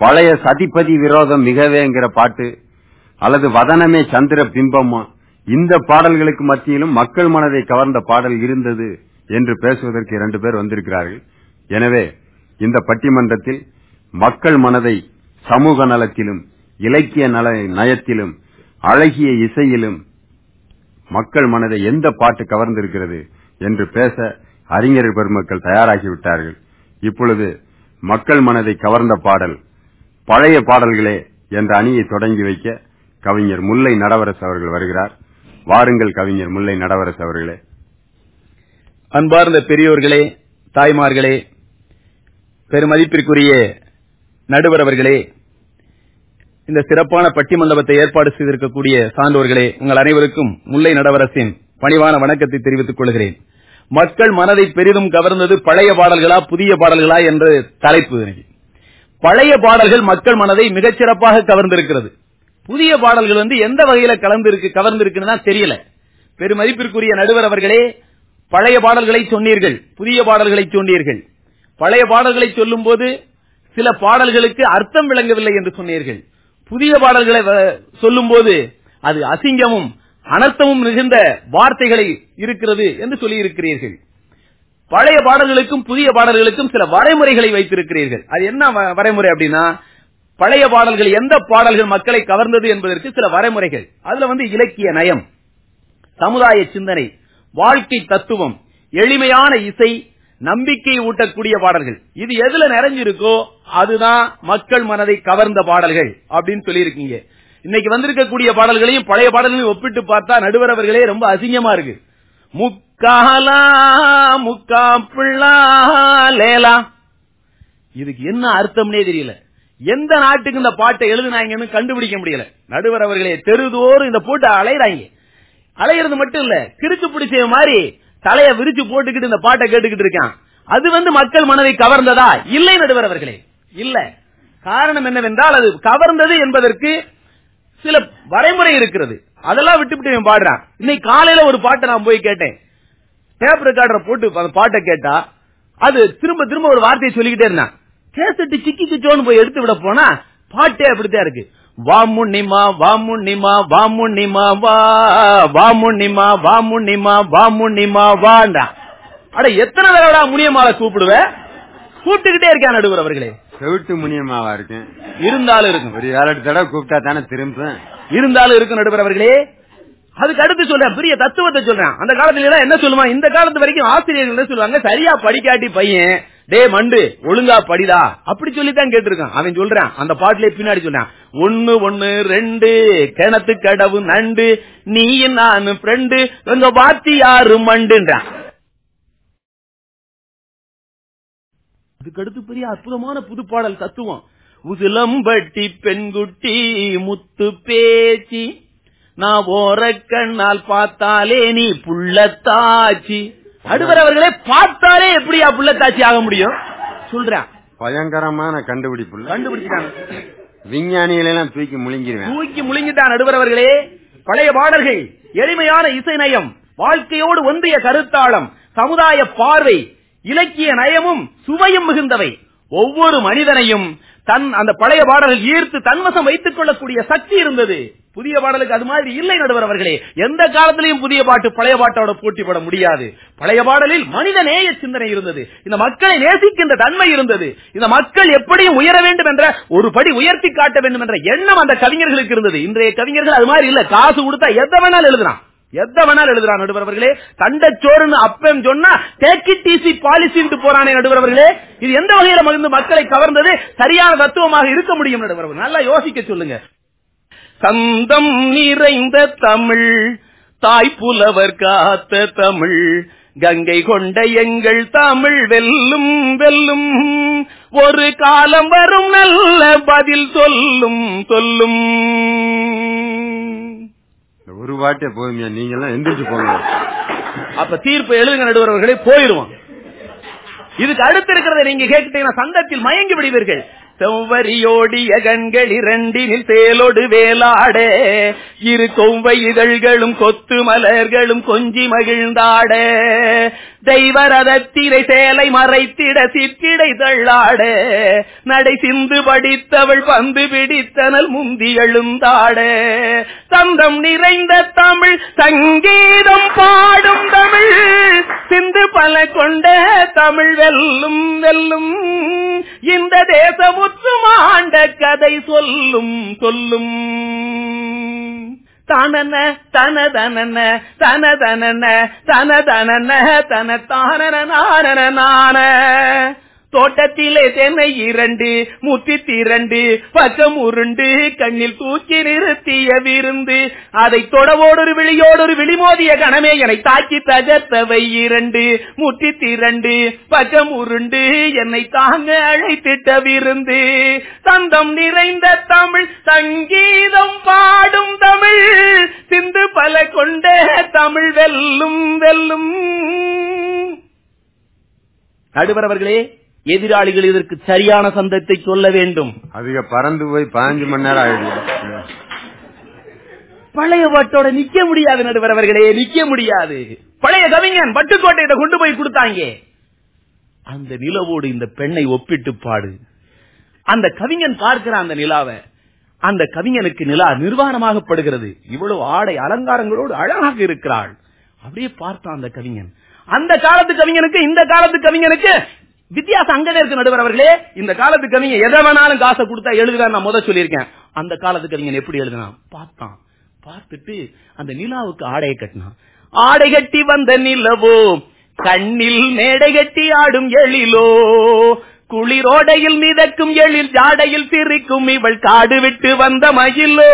பழைய சதிபதி விரோதம் மிகவேங்கிற பாட்டு அல்லது வதனமே சந்திர பிம்பமா இந்த பாடல்களுக்கு மத்தியிலும் மக்கள் மனதை கவர்ந்த பாடல் இருந்தது என்று பேசுவதற்கு இரண்டு பேர் வந்திருக்கிறார்கள். எனவே இந்த பட்டிமன்றத்தில் மக்கள் மனதை சமூக நலத்திலும் இலக்கிய நல நயத்திலும் அழகிய இசையிலும் மக்கள் மனதை எந்த பாட்டு கவர்ந்திருக்கிறது என்று பேச அறிஞர் பெருமக்கள் தயாராகிவிட்டார்கள். இப்பொழுது மக்கள் மனதை கவர்ந்த பாடல் பழைய பாடல்களே என்ற அணியை தொடங்கி வைக்க கவிஞர் முல்லை நடவரசு அவர்கள் வருகிறார். வாருங்கள் கவிஞர் முல்லை நடவரசு அவர்களே. அன்பார்ந்த பெரியோர்களே தாய்மார்களே பெருமதிப்பிற்குரிய நடுவர் அவர்களே இந்த சிறப்பான பட்டிமண்டபத்தை ஏற்பாடு செய்திருக்கக்கூடிய சான்றோர்களே உங்கள் அனைவருக்கும் முல்லை நடவரசின் பணிவான வணக்கத்தை தெரிவித்துக் கொள்கிறேன். மக்கள் மனதை பெரிதும் கவர்ந்தது பழைய பாடல்களா புதிய பாடல்களா என்ற தலைப்பு பழைய பாடல்கள் மக்கள் மனதை மிகச்சிறப்பாக கவர்ந்திருக்கிறது. புதிய பாடல்கள் வந்து எந்த வகையில கலந்திருக்கு கவர்ந்திருக்குன்னு தான் தெரியல. பெருமதிப்பிற்குரிய நடுவர் அவர்களே பழைய பாடல்களை சொன்னீர்கள் புதிய பாடல்களை சொன்னீர்கள். பழைய பாடல்களை சொல்லும் போது சில பாடல்களுக்கு அர்த்தம் விளங்கவில்லை என்று சொன்னீர்கள். புதிய பாடல்களை சொல்லும் போது அது அசிங்கமும் அனர்த்தமும் மிகுந்த வார்த்தைகளை இருக்கிறது என்று சொல்லி இருக்கிறீர்கள் பழைய பாடல்களுக்கும் புதிய பாடல்களுக்கும் சில வரைமுறைகளை வைத்திருக்கிறீர்கள். அது என்ன வரைமுறை அப்படின்னா பழைய பாடல்கள் எந்த பாடல்கள் மக்களை கவர்ந்தது என்பதற்கு சில வரைமுறைகள். அதுல வந்து இலக்கிய நயம் சமுதாய சிந்தனை வாழ்க்கை தத்துவம் எளிமையான இசை நம்பிக்கை ஊட்டக்கூடிய பாடல்கள். இது எதுல நிறைஞ்சிருக்கோ அதுதான் மக்கள் மனதை கவர்ந்த பாடல்கள் அப்படின்னு சொல்லியிருக்கீங்க. இன்னைக்கு வந்திருக்கக்கூடிய பாடல்களையும் பழைய பாடல்களையும் ஒப்பிட்டு பார்த்தா நடுவர் அவர்களே ரொம்ப அசிங்கமா இருக்கு. முக்காலா முக்கா பிள்ளா லேலா. இதுக்கு என்ன அர்த்தம்னே தெரியல. எந்த நாட்டுக்கு இந்த பாட்டை எழுதுனாங்கன்னு கண்டுபிடிக்க முடியல. நடுவர் அவர்களே தெருதோறும் இந்த போட்டு அலையறாங்க. அலையிறது மட்டும் இல்ல கிறுக்கு பிடிச்ச மாதிரி தலைய விரிச்சு போட்டுக்கிட்டு இந்த பாட்டை கேட்டுக்கிட்டு இருக்கான். அது வந்து மக்கள் மனதை கவர்ந்ததா? இல்லை நடுவர் அவர்களே. இல்ல. காரணம் என்னவென்றால் அது கவர்ந்தது என்பதற்கு சில வரைமுறை இருக்கிறது. அதெல்லாம் விட்டுவிட்டு பாடுறான். இன்னைக்கு காலையில ஒரு பாட்டை நான் போய் கேட்டேன். டேப் ரெக்கார்டர் போட்டு அந்த பாட்டை கேட்டா அது திரும்ப திரும்ப ஒரு வார்த்தையை சொல்லிக்கிட்டே இருந்தான். கேசட்டு சிக்கி கிச்சோன்னு போய் எடுத்து விட போனா பாட்டே அப்படித்தான் இருக்கு. வாமுன்னிமா வாமுன்னிமா வாமுன்னிமா வா வாமுன்னிமா வாமுன்னிமா வாமுன்னிமா வாண்டா. அட எத்தனை தடவை முனியமால கூப்பிடுவ? கூப்பிட்டுக்கிட்டே இருக்கேன் நடுவர் அவர்களே. செவிட்டு முனியமாவா இருக்கேன்? இருந்தாலும் இருக்கும். ஒரு ஏழு தடவை கூப்பிட்டா தானே திரும்ப இருந்தாலும் இருக்கும் நடுவர் அவர்களே. அதுக்கு அடுத்து சொல்றேன் பெரிய தத்துவத்தை சொல்றேன். அந்த காலத்துல எல்லாம் என்ன சொல்லுவான் இந்த காலத்து வரைக்கும் ஆசிரியர்கள் என்ன சொல்லுவாங்க? சரியா படிக்காட்டி பையன் டே மண்டு ஒழுங்கா படிடா. அப்படி சொல்லித்தான் கேட்டிருக்கான். அவன் சொல்றான். அந்த பாட்டுல பின்னாடி சொல்றான். ஒன்னு ஒன்னு ரெண்டு கிணத்து கடவு நண்டு நீ நானு ஃப்ரெண்டு எங்க வாத்தி யாரு மண்டுன்றான். அதுக்கடுத்து பெரிய அற்புதமான புது பாடல் தத்துவம். உசிலம்பட்டி பெண்குட்டி முத்து பேச்சி நான் ஓர கண்ணால் பார்த்தாலே நீ புள்ளத்தாச்சி. அடுவர் அவர்களே பார்த்தாலே எப்படியா புள்ளத்தாச்சி ஆக முடியும்? சொல்றேன். பயங்கரமான கண்டுபிடிப்பு கண்டுபிடிச்சிட்டாங்க. விஞ்ஞானிகளை எல்லாம் தூக்கி முழுங்கிருவேன். தூக்கி முழுங்கிட்டான் நடுவர் அவர்களே. பழைய பாடல்கள் எளிமையான இசை நயம் வாழ்க்கையோடு ஒன்றிய கருத்தாளம் சமுதாய பார்வை இலக்கிய நயமும் சுவையும் மிகுந்தவை. ஒவ்வொரு மனிதனையும் தன் அந்த பழைய பாடல்கள் ஈர்த்து தன்வசம் வைத்துக் கொள்ளக்கூடிய சக்தி இருந்தது. புதிய பாடலுக்கு அது மாதிரி இல்லை நடுவர் அவர்களே. எந்த காலத்திலையும் புதிய பாட்டு பழைய பாட்டோட போட்டிப்பட முடியாது. பழைய பாடலில் மனித நேய சிந்தனை இருந்தது. இந்த மக்களை நேசிக்கின்ற தன்மை இருந்தது. இந்த மக்கள் எப்படியும் உயர வேண்டும் என்ற ஒரு படி உயர்த்தி காட்ட வேண்டும் என்ற எண்ணம் அந்த கவிஞர்களுக்கு இருந்தது. இன்றைய கவிஞர்கள் அது மாதிரி இல்ல. காசு கொடுத்தா எத வேணாலும் எழுதுறான் எந்த வேணாலும் எழுதுறான் நடுவர் அவர்களே தண்டச்சோறுன்னு அப்பம் சொன்னா டேக் இட் பாலிசின்ட்டு போறானே நடுவர் இது எந்த வகையில மகிழ்ந்து மக்களை கவர்ந்தது? சரியான தத்துவமாக இருக்க முடியும் நடுவர் நல்லா யோசிக்க சொல்லுங்க. சந்தம் நிறைந்த தமிழ் தாய்ப்புலவர் காத்த தமிழ் கங்கை கொண்ட எங்கள் தமிழ் வெல்லும் வெல்லும். ஒரு காலம் வரும் நல்ல பதில் சொல்லும் சொல்லும். ஒரு வாட்டே போதுமையா நீங்க எல்லாம் எந்திரிச்சு போங்க. அப்ப தீர்ப்பு எழுதுங்க நடுவர்களே போயிடுவோம். இதுக்கு அடுத்து இருக்கிறத நீங்க கேட்டீங்கன்னா சங்கத்தில் மயங்கி விடுவீர்கள். செவ்வரியோடிய கண்கள் இரண்டினில் தேலோடு வேலாட. இரு கொவ்வை இதழ்களும் கொத்து மலர்களும் கொஞ்சி மகிழ்ந்தாட. தெய்வரதத்திரை சேலை மறைத்திட சிற்றிடை தள்ளாட. நடை சிந்து படித்தவள் பந்து பிடித்தனல் முந்தி எழுந்தாட. தந்தம் நிறைந்த தமிழ் சங்கீதம் பாடும் தமிழ். சிந்து பல கொண்ட தமிழ் வெல்லும் வெல்லும். இந்த தேசமுற்று மாண்ட கதை சொல்லும் சொல்லும். தனன தனதனன தனதனன தனதனன தன தானன நான தோட்டத்திலே தென்னை இரண்டு முத்தி திரண்டு பச்சம் உருண்டு கண்ணில் தூக்கி நிறுத்திய விருந்து. அதை தொடவோடொரு விழியோடொரு விழிமோதிய கணமே என்னை தாக்கி தகர்த்தவை இரண்டு முத்தி திரண்டு பச்சம் உருண்டு என்னை தாங்க அழைத்திட்ட விருந்து. தந்தம் நிறைந்த தமிழ் சங்கீதம் பாடும் தமிழ். சிந்து பல கொண்ட தமிழ் வெல்லும் வெல்லும். நடுவர் அவர்களே எதிராளிகள் இதற்கு சரியான சந்தத்தை சொல்ல வேண்டும். அதிக பறந்து போய் பதினஞ்சு மணி நேரம் ஆயிடுச்சு. பழைய பாட்டோட நிக்க முடியாது நடுவர் அவர்களே நிக்க முடியாது. பழைய கவிஞன் பட்டுக்கோட்டையில கொண்டு போய் கொடுத்தாங்க. அந்த நிலவோடு இந்த பெண்ணை ஒப்பிட்டு பாடு. அந்த கவிஞன் பார்க்கிற அந்த நிலாவை அந்த கவிஞனுக்கு நிலா நிர்வாணமாகப்படுகிறது இவ்வளவு ஆடை அலங்காரங்களோடு அழகாக இருக்கிறாள். அப்படியே பார்த்தான் அந்த கவிஞன். அந்த காலத்து கவிஞனுக்கு இந்த காலத்து கவிஞனுக்கு வித்தியாசம் அங்கனே இருக்கு நடுவர் அவர்களே. இந்த காலத்து கவிஞன் எதை வேணாலும் காசை கொடுத்தா எழுதுவேன் நான் முத சொல்லியிருக்கேன். அந்த காலத்து கவிஞன் எப்படி எழுதினான்? பார்த்தான். பார்த்துட்டு அந்த நிலாவுக்கு ஆடையை கட்டினான். ஆடை கட்டி வந்த நிலவோ கண்ணில் மேடை கட்டி ஆடும் எழிலோ குளிரோடையில் மிதக்கும் எழில் ஜாடையில் சிரிக்கும் இவள் காடு விட்டு வந்த மயிலோ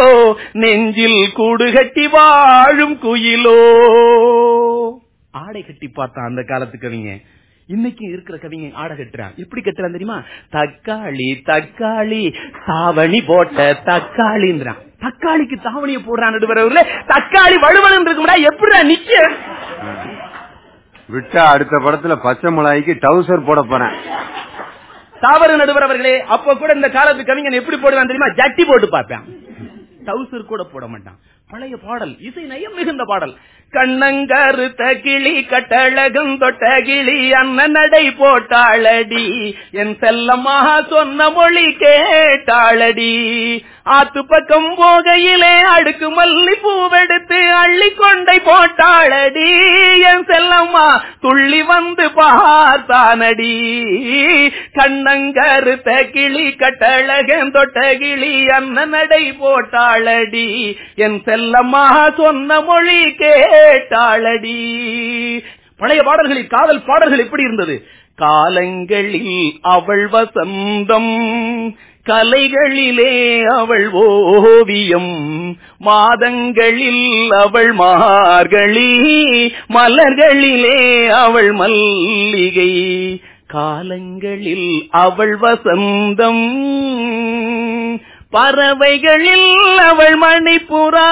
நெஞ்சில் கூடு கட்டி வாழும் குயிலோ. ஆடை கட்டி பார்த்தான் அந்த காலத்து கவிஞன். இன்னைக்கு இருக்கிற கவிங்க ஆடை கட்டுறான். எப்படி கட்டுறான் தெரியுமா? தக்காளி தக்காளி தாவணி போட்ட தக்காளின்றான். தக்காளிக்கு தாவணியை போடுறான் நடுவரவுல தக்காளி வலுவலு இருக்கும்டா எப்படிடா நிக்க? விட்டா அடுத்த படத்துல பச்சை மிளகாய்க்கு டவுசர் போட போறேன். தாவர நடுவர் அவர்களே அப்ப கூட இந்த காலத்து கவிஞன் எப்படி போடுவான் தெரியுமா? ஜட்டி போட்டு பார்ப்பேன். டவுசர் கூட போட மாட்டான். பழைய பாடல் இசை நயம் மிகுந்த பாடல். கண்ணங்கருத்த கிளி கட்டழகம் தொட்ட கிளி அண்ணன் நடை போட்டாளடி என் செல்லம்மா சொன்ன மொழி கேட்டாளடி. ஆத்து பக்கம் போகையிலே அடுக்கு மல்லி பூவெடுத்து அள்ளி கொண்டை போட்டாளடி என் செல்லம்மா துள்ளி வந்து பார்த்தானடி. கண்ணங்கருத்த கிளி கட்டழகம் தொட்ட கிளி அண்ணன் நடை போட்டாளடி என் செல்லம்மா சொன்ன மொழி கேட்டாளடி. பழைய பாடல்களில் காதல் பாடல்கள் எப்படி இருந்தது? காலங்களில் அவள் வசந்தம் கலைகளிலே அவள் ஓவியம் மாதங்களில் அவள் மார்கழி மலர்களிலே அவள் மல்லிகை காலங்களில் அவள் வசந்தம் பறவைகளில் அவள் மணிப்புறா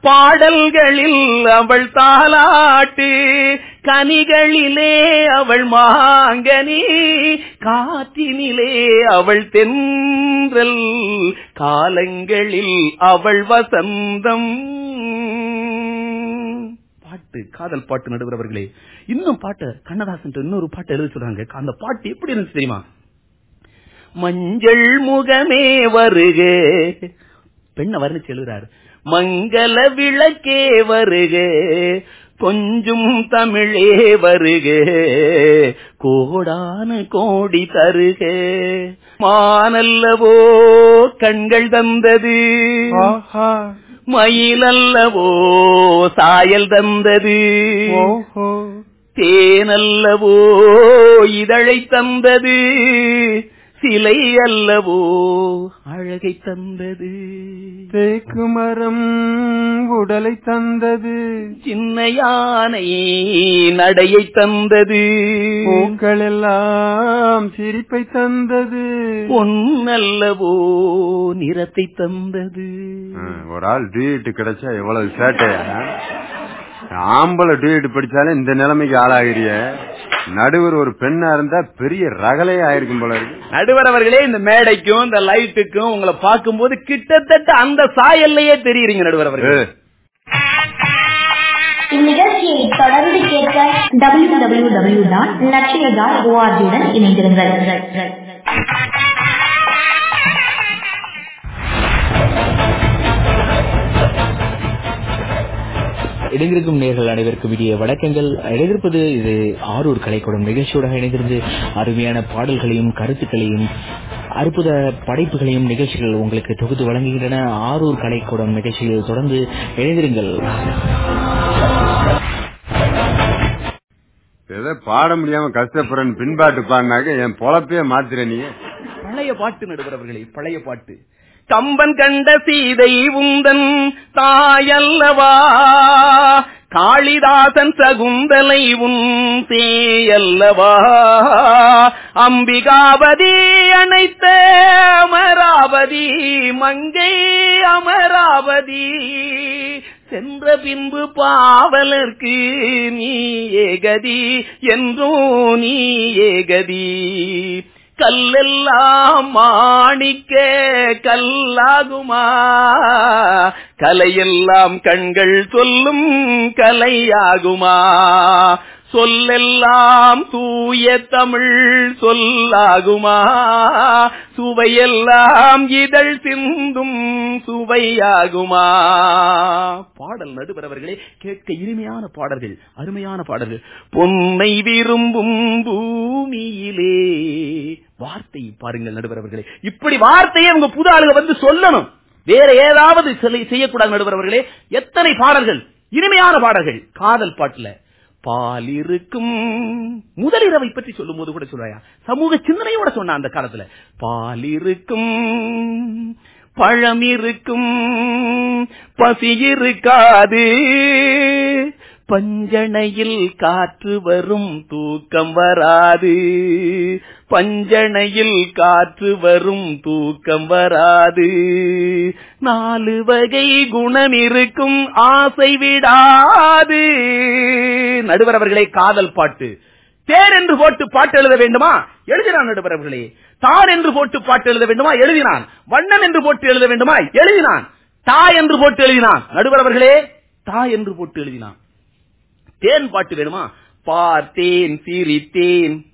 பாடல்களில் அவள் தாலாட்டு கனிகளிலே அவள் மாங்கனி காற்றினிலே அவள் தென்றல் காலங்களில் அவள் வசந்தம். பாட்டு காதல் பாட்டு நடுவர்களே இன்னும் பாட்டு கண்ணதாசன் இன்னொரு பாட்டு எழுதி சொல்றாங்க. அந்த பாட்டு எப்படி இருந்துச்சு தெரியுமா? மஞ்சள் முகமே வருக. பெண்ண வர்ணிச்சு எழுதுறாரு. மங்கள விளக்கே வருக. கொஞ்சம் தமிழே வருக. கோடான கோடி தருக. மானல்லவோ கண்கள் தந்தது. மயிலல்லவோ சாயல் தந்தது. தேனல்லவோ இதழை தந்தது. சிலை அல்லவோ? அழகை தந்தது. தேக்கு மரம் உடலை தந்தது. சின்ன யானை நடையை தந்தது. பூக்கள் எல்லாம் சிரிப்பை தந்தது. பொன்னல்லவோ நிறத்தை தந்தது. ஒரு ஆள் டியூட் கிடைச்சா எவ்வளவு சேட்டையா? ஆம்பளை டியூட் படிச்சாலே இந்த நிலைமைக்கு ஆளாகிறிய. நடுவர் ஒரு பெண்ணா இருந்தா பெரிய ரகலையே ஆயிருக்கும் போல இருக்கு. நடுவர் அவர்களே இந்த மேடைக்கும் இந்த லைட்டுக்கும் உங்களை பார்க்கும்போது கிட்டத்தட்ட அந்த சாயல்லையே தெரியுறீங்க நடுவர் அவர்களே. இந்நிகழ்ச்சியை தொடர்ந்து கேட்க W W W dot Latchiya dot ஓஆர்ஜியுடன் இணைந்திருங்கள். இணைந்திருக்கும் நேர்கள் அனைவருக்கும் விடிய வணக்கங்கள். இணைந்திருப்பது இது ஆரூர் கலைக்கூடம் நிகழ்ச்சியோட இணைந்திருந்து அருமையான பாடல்களையும் கருத்துக்களையும் அற்புத படைப்புகளையும் நிகழ்ச்சிகள் உங்களுக்கு தொகுத்து வழங்குகின்றன. ஆரூர் கலைக்கூடம் நிகழ்ச்சியில் தொடர்ந்து இணைந்திருங்கள். ஏதோ பாட முடியாம கஷ்டப்படுறேன்னு பின்பாட்டு பாடினாக்க என் பொழப்பே மாத்திர நீ பழைய பாட்டு நடுவரவர்களே பழைய பாட்டு. கம்பன் கண்ட சீதை உந்தன் தாயல்லவா? காளிதாசன் சகுந்தலை உந்தேயல்லவா அம்பிகாவதி அனைத்த அமராவதி மங்கை அமராவதி சென்ற பின்பு பாவலர்க்கு நீ ஏகதி என்றோ நீ ஏகதி கல்லெல்லாம் மாணிக்க கல்லாகுமா? கலையெல்லாம் கண்கள் சொல்லும் கலையாகுமா? சொல்லெல்லாம் தூய தமிழ் சொல்லாகுமா? சுவையெல்லாம் இதழ் சிந்தும் சுவையாகுமா? பாடல் நடுவரவர்களே கேட்க இனிமையான பாடல்கள் அருமையான பாடல்கள். பொன்னை விரும்பும் பூமியிலே வார்த்தை பாருங்கள் நடுவரவர்களே இப்படி வார்த்தையை உங்க புது ஆளுங்க வந்து சொல்லணும். வேற ஏதாவது சிலை- செய்யக்கூடாது நடுவரவர்களே எத்தனை பாடல்கள்? இனிமையான பாடல்கள். காதல் பாட்டுல. பால் இருக்கும் முதலிரவை பற்றி சொல்லும் போது கூட சொல்றாயா? சமூக சிந்தனையோட சொன்ன அந்த காலத்துல. பால் இருக்கும் பழம் இருக்கும் பசி இருக்காது. பஞ்சணையில் காற்று வரும் தூக்கம் வராது. பஞ்சணையில் காற்று வரும் தூக்கம் வராது. நாலு வகை குணம் இருக்கும் ஆசை விடாது. நடுவர் அவர்களே காதல் பாட்டு. தேர் என்று போட்டு பாட்டு எழுத வேண்டுமா? எழுதினான் நடுவர் அவர்களே. தார் என்று போட்டு பாட்டு எழுத வேண்டுமா? எழுதினான். வண்ணன் என்று போட்டு எழுத வேண்டுமா? எழுதினான். தா என்று போட்டு எழுதினான். நடுவர் அவர்களே தா என்று போட்டு எழுதினான். தேன் பாட்டு வேணுமா? பார்த்தேன் சிரித்தேன்.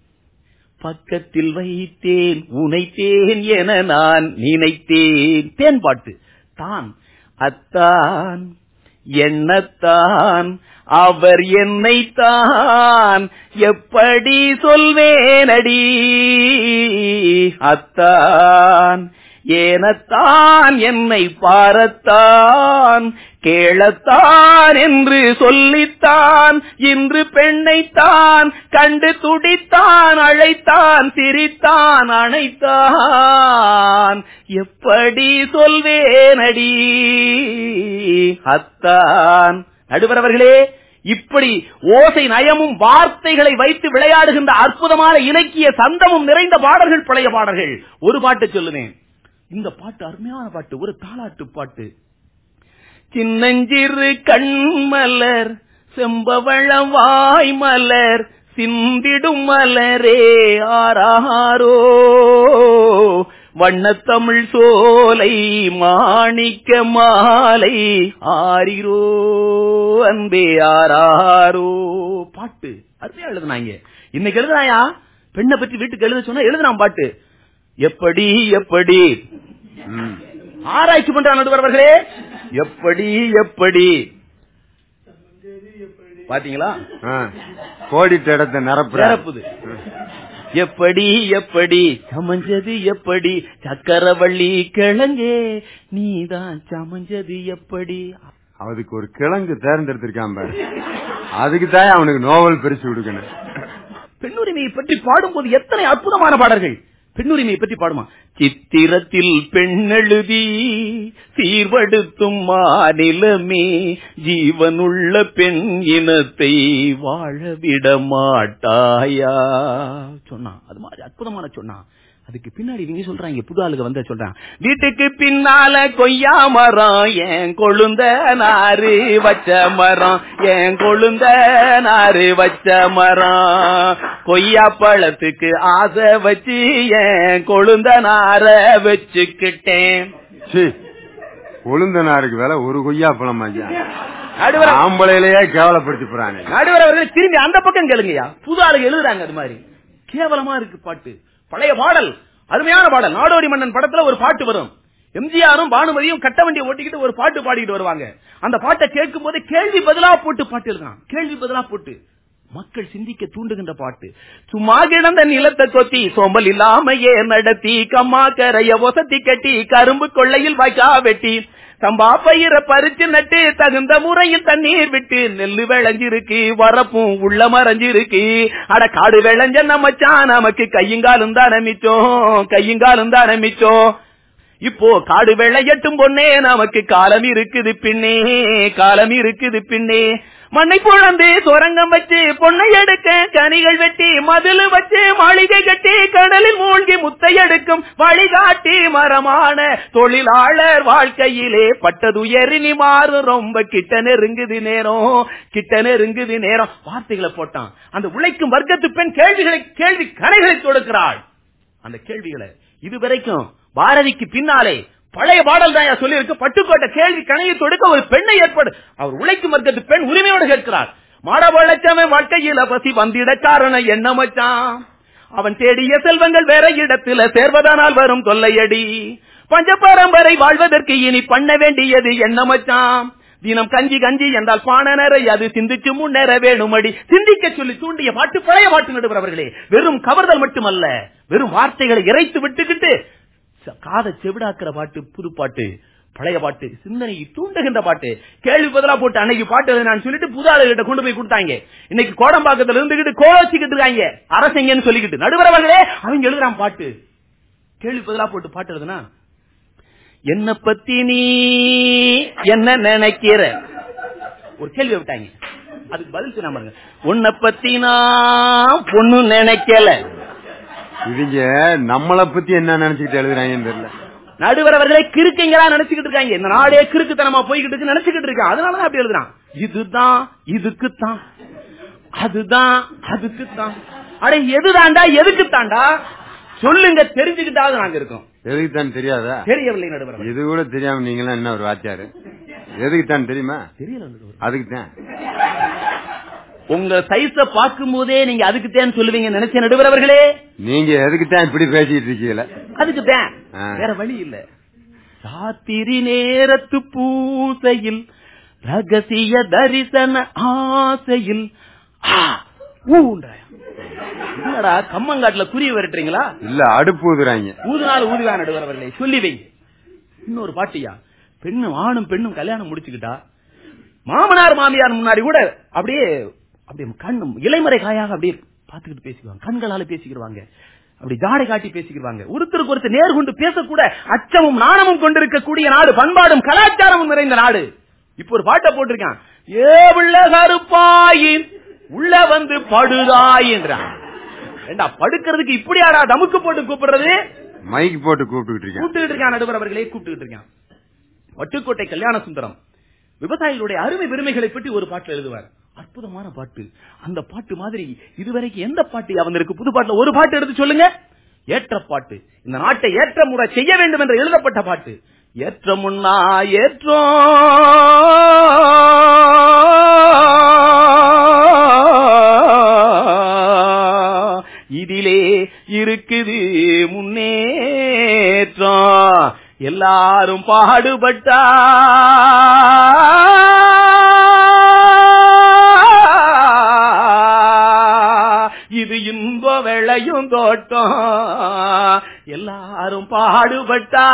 பக்கத்தில் வைத்தேன் உனைத்தேன் என நான் நினைத்தேன். தேன் பாட்டு தான் அத்தான் எண்ணத்தான் அவர் என்னைத்தான் எப்படி சொல்வேனடி? அத்தான் ஏனத்தான் என்னை பாரத்தான் கேளத்தான் என்று சொல்லித்தான். இன்று பெண்ணைத்தான் கண்டு துடித்தான் அழைத்தான் சிரித்தான் அணைத்தான். எப்படி சொல்வேனடி? அத்தான். நடுவரவர்களே இப்படி ஓசை நயமும் வார்த்தைகளை வைத்து விளையாடுகின்ற அற்புதமான இலக்கிய சந்தமும் நிறைந்த பாடல்கள் பழைய பாடல்கள். ஒரு பாட்டு சொல்லுனேன். இந்த பாட்டு அருமையான பாட்டு ஒரு தாலாட்டு பாட்டு. சின்னஞ்சிறு கண்மலர் செம்பவள வாய்மலர் சிந்திடும் மலரே ஆராரோ. வண்ணத்தமிழ் சோலை மாணிக்க மாலை ஆரிரோ. அன்பே ஆராரோ. பாட்டு. அருமையா எழுதுனாங்க. இன்னைக்கு எழுதுனாயா? பெண்ணை பற்றி வீட்டுக்கு எழுத சொன்னா எழுதுனான் பாட்டு. எப்படி எப்படி? ஆராய்ச்சி பண்ற நடுவர்களே எப்படி எப்படி? பாத்தீங்களா? கோடிட்ட இடத்தை நிரப்புற நிரப்புது. எப்படி எப்படி? சமஞ்சது எப்படி? சக்கரவள்ளி கிழங்கே நீதான் சமஞ்சது எப்படி? அதுக்கு ஒரு கிழங்கு தேர்ந்தெடுத்திருக்கான் பாரு. அதுக்கு தான் அவனுக்கு நோவல் பரிசு கொடுக்கணும். பெண்ணுரிமையை பற்றி பாடும்போது எத்தனை அற்புதமான பாடல்கள்? பெண்ணுரிமையை பற்றி பாடுமா? சித்திரத்தில் பெண்ணெழுதி சீர்படுத்தும் மாநிலமே ஜீவனுள்ள பெண் இனத்தை வாழவிட மாட்டாயா? சொன்னா. அது மாதிரி அற்புதமான சொன்னா. அதுக்கு பின்னாடி இவங்க சொல்றாங்க புது ஆளுக வந்த சொல்றான் வீட்டுக்கு பின்னால கொய்யா மரம் என் கொழுந்த நாறு வச்ச மரம் என் கொழுந்த நாறு வச்ச மரம். கொய்யா பழத்துக்கு ஆசை வச்சு என் கொழுந்த நார வச்சுக்கிட்டேன். சீ, உளுந்தனாருக்கு வேலை ஒரு கொய்யா பழம் ஆம்பளையிலேயே கேவலப்படுத்தி போறானே. நடுவர் அவர்கள் திரும்பி அந்த பக்கம் கேளுங்கய்யா. புது ஆளுங்க எழுதுறாங்க அது மாதிரி. கேவலமா இருக்கு பாட்டு. பழைய பாடல். அருமையான பாடல். நாடோடி மன்னன் படத்துல ஒரு பாட்டு வரும். எம்ஜிஆரும் பானுமதியும் கட்ட வண்டியை ஓட்டிக்கிட்டு ஒரு பாட்டு பாடிக்கிட்டு வருவாங்க. அந்த பாட்டை கேட்கும் போது கேள்வி பதிலா போட்டு பாட்டு இருக்கான் கேள்வி பதிலா போட்டு. மக்கள் சிந்திக்க தூண்டுகின்ற பாட்டு. சும்மா கிடந்த நிலத்தை கொத்தி சோம்பல் இல்லாமையே நடத்தி கம்மா கரைய ஒசத்தி கட்டி கரும்பு கொள்ளையில் வாய்க்கா வெட்டி சம்பா பயிர பறிச்சு நட்டு தகுந்த முறையில் தண்ணீர் விட்டு நெல்லு விளைஞ்சிருக்கு வரப்பும் உள்ள மறைஞ்சிருக்கு. அட காடு விளைஞ்ச நம்மச்சான் நமக்கு கையுங்காலும் தான் மிச்சம் கையுங்காலும் தான் மிச்சம். இப்போ காடு வெள்ளையட்டும் பொண்ணே நமக்கு காலம் இருக்குது பின்னே காலம் இருக்குது பின்னே. மண்ணை புழந்து சுரங்கம் வச்சு பொண்ணை எடுக்க கனிகள் வெட்டி மதில் வச்சு மாளிகை கட்டி கடலில் மூழ்கி முத்தை எடுக்கும் வழிகாட்டி மரமான தொழிலாளர் வாழ்க்கையிலே பட்டதுயரினி மாறும் ரொம்ப கிட்ட நெருங்குது நேரம் கிட்ட நெருங்குது நேரம். வார்த்தைகளை போட்டான். அந்த உழைக்கும் வர்க்கத்து பெண் கேள்விகளை கேள்வி கணைகளை தொடுக்கிறாள். அந்த கேள்விகளை இதுவரைக்கும் பாரதிக்கு பின்னாலே பழைய பாடல் தான் சொல்லியிருக்கு? பட்டுக்கோட்டை கேள்வி கணையை தொடுக்க ஒரு பெண்ணை ஏற்படு. அவர் உழைக்கும் வர்க்கத்து பெண் உரிமையோடு கேட்கிறார். மாடவழச்சமே வாழ்க்கையில பசி வந்திட காரணம் என்ன மச்சான்? அவன் தேடிய செல்வங்கள் வேற இடத்துல சேர்வதானால் வரும் தொல்லையடி. பஞ்ச பரம்பரை வாழ்வதற்கு இனி பண்ண வேண்டியது என்ன மச்சான்? தினம் கஞ்சி கஞ்சி என்றால் பானனரை அது சிந்திச்சு முன்னேற வேணுமடி. சிந்திக்க சொல்லி தூண்டிய பாட்டு பழைய பாட்டு நடுவர்களே வெறும் கவர்தல் மட்டுமல்ல வெறும் வார்த்தைகளை இறைத்து விட்டுக்கிட்டு காதை செவிடாக்குற பாட்டு புது பாட்டு பழைய பாட்டு சிந்தனையை தூண்டுகின்ற பாட்டு. கேள்வி பதிலா போட்டு அன்னைக்கு பாட்டு நான் சொல்லிட்டு புது ஆளுகிட்ட கொண்டு போய் கொடுத்தாங்க. இன்னைக்கு கோடம்பாக்கத்துல இருந்துகிட்டு கோலச்சிக்கிட்டு இருக்காங்க. அரசங்கன்னு சொல்லிக்கிட்டு. நடுவரவர்களே அவங்க எழுதுறான் பாட்டு. கேள்வி பதிலா போட்டு பாட்டு எழுதுனா என்ன பத்தி நீ என்ன நினைக்கிற? ஒரு கேள்வி விட்டாங்க. அதுக்கு பதில் சொன்னா பாருங்க. உன்னை பத்தி நான் பொண்ணு நினைக்கல. இவங்க நம்மள பத்தி என்ன நினைச்சுக்கிட்டு எழுதுறாங்கன்னு தெரியல. நடுவர் அவர்களே கிறுக்குங்களா நினைச்சுக்கிட்டு இருக்காங்க. இந்த நாடே கிறுக்குத்தனமா போய்கிட்டு இருக்கு நினைச்சுக்கிட்டு இருக்கான் அதனாலதான் அப்படி எழுதுறான். இதுதான் இதுக்குத்தான். அதுதான் அதுக்குத்தான். அட எதுதாண்டா எதுக்குத்தாண்டா? சொல்லுங்க தெரிஞ்சுக்கிட்டாவது நாங்க இருக்கோம். எதுக்கு தான் தெரியாதா? தெரியவில்லை நடுவர் இது கூட தெரியாம நீங்களா என்ன ஒரு வாத்தியாரு? எதுக்கு தான் தெரியுமா? தெரியல நடுவர் அதுக்கு தான் உங்க சைஸ பார்க்கும் போதே நீங்க அதுக்குத்தேன்னு சொல்லுவீங்க நினைச்ச நடுவர் அவர்களே நீங்க எதுக்கு தான் இப்படி பேசிட்டு இருக்கீங்கள? அதுக்குத்தான். வேற வழி இல்ல. ராத்திரி நேரத்து பூசையில் ரகசிய தரிசன ஆசையில். என்னடா கம்மங்காட்டுல குறிய விரட்டுறீங்களா? இல்ல அடுப்பு ஊதுறாங்க. ஊதுனால ஊதுவா நடுவர் அவர்களே சொல்லி வைங்க இன்னொரு பாட்டியா பெண்ணும் ஆணும் பெண்ணும் கல்யாணம் முடிச்சுக்கிட்டா மாமனார் மாமியார் முன்னாடி கூட அப்படியே அப்படியே கண்ணும் இலைமறை காயாக அப்படியே பார்த்துக்கிட்டு பேசிக்குவாங்க. கண்களால பேசிக்கிடுவாங்க அப்படி ஜாடை காட்டி பேசிக்கிடுவாங்க ஒருத்தருக்கு ஒருத்தர் நேர்கொண்டு பேசக்கூட அச்சமும் நாணமும் கொண்டிருக்கக்கூடிய நாடு பண்பாடும் கலாச்சாரமும் நிறைந்த நாடு. இப்ப ஒரு பாட்டை போட்டிருக்கான். ஏ உள்ள கருப்பாயின் உள்ள வந்து படுதாயின்றான் ஏண்டா படுக்கிறதுக்கு இப்படியாடா தமுக்கு போட்டு கூப்பிடுறது? மைக் போட்டு இருக்கேன். கூப்பிட்டுக்கிட்டு இருக்கான் நடுவர் அவர்களே கூப்பிட்டுக்கிட்டு இருக்கான். வட்டுக்கோட்டை கல்யாண சுந்தரம். விவசாயிகளுடைய அருமை பெருமைகளை பற்றி ஒரு பாட்டு எழுதுவார். அற்புதமான பாட்டு. அந்த பாட்டு மாதிரி இதுவரைக்கும் எந்த பாட்டு வந்திருக்கு புது பாட்டுல ஒரு பாட்டு எடுத்து சொல்லுங்க. ஏற்ற பாட்டு. இந்த நாட்டை ஏற்ற முறை செய்ய வேண்டும் என்று எழுதப்பட்ட பாட்டு. ஏற்ற முன்னா ஏற்றோம். இதிலே இருக்குது முன்னேற்றம். எல்லாரும் பாடுபட்டா விளையும் தோட்டம் எல்லாரும் பாடுபட்டா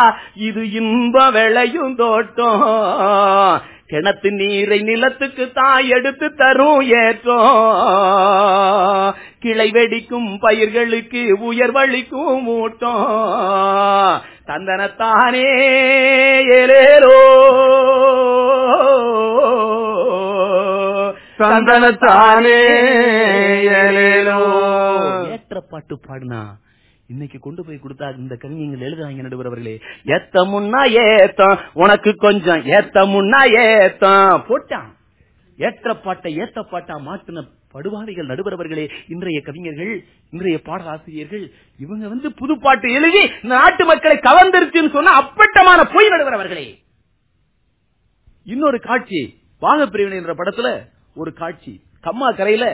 இது இன்ப விளையும் தோட்டம் கிணத்து நீரை நிலத்துக்கு தான் எடுத்து தரும் ஏற்றம் கிளை வெடிக்கும் பயிர்களுக்கு உயர்வளிக்கும் மூட்டம் தந்தனத்தானே ஏலேரோ தந்தனத்தானே ஏலேலோ. பாட்டு பாடுனா இன்னைக்கு கொண்டு போய் கொடுத்தா இந்த கவிஞர்கள் எழுதுறாங்க நடுவர் அவர்களே ஏத்த முன்னா ஏத்தம் உனக்கு கொஞ்சம் ஏத்த முன்னா ஏத்தம். போட்டான். ஏற்ற பாட்டை ஏத்த பாட்டா மாட்டின படுவாரிகள் நடுவரவர்களே. இன்றைய கவிஞர்கள் இன்றைய பாடலாசிரியர்கள் இவங்க வந்து புது பாட்டு எழுதி நாட்டு மக்களை கவர்ந்திருச்சுன்னு சொன்னா அப்பட்டமான பொய் நடுவரவர்களே. இன்னொரு காட்சி பாகப்பிரிவினை என்ற படத்துல ஒரு காட்சி. கம்மா கரையில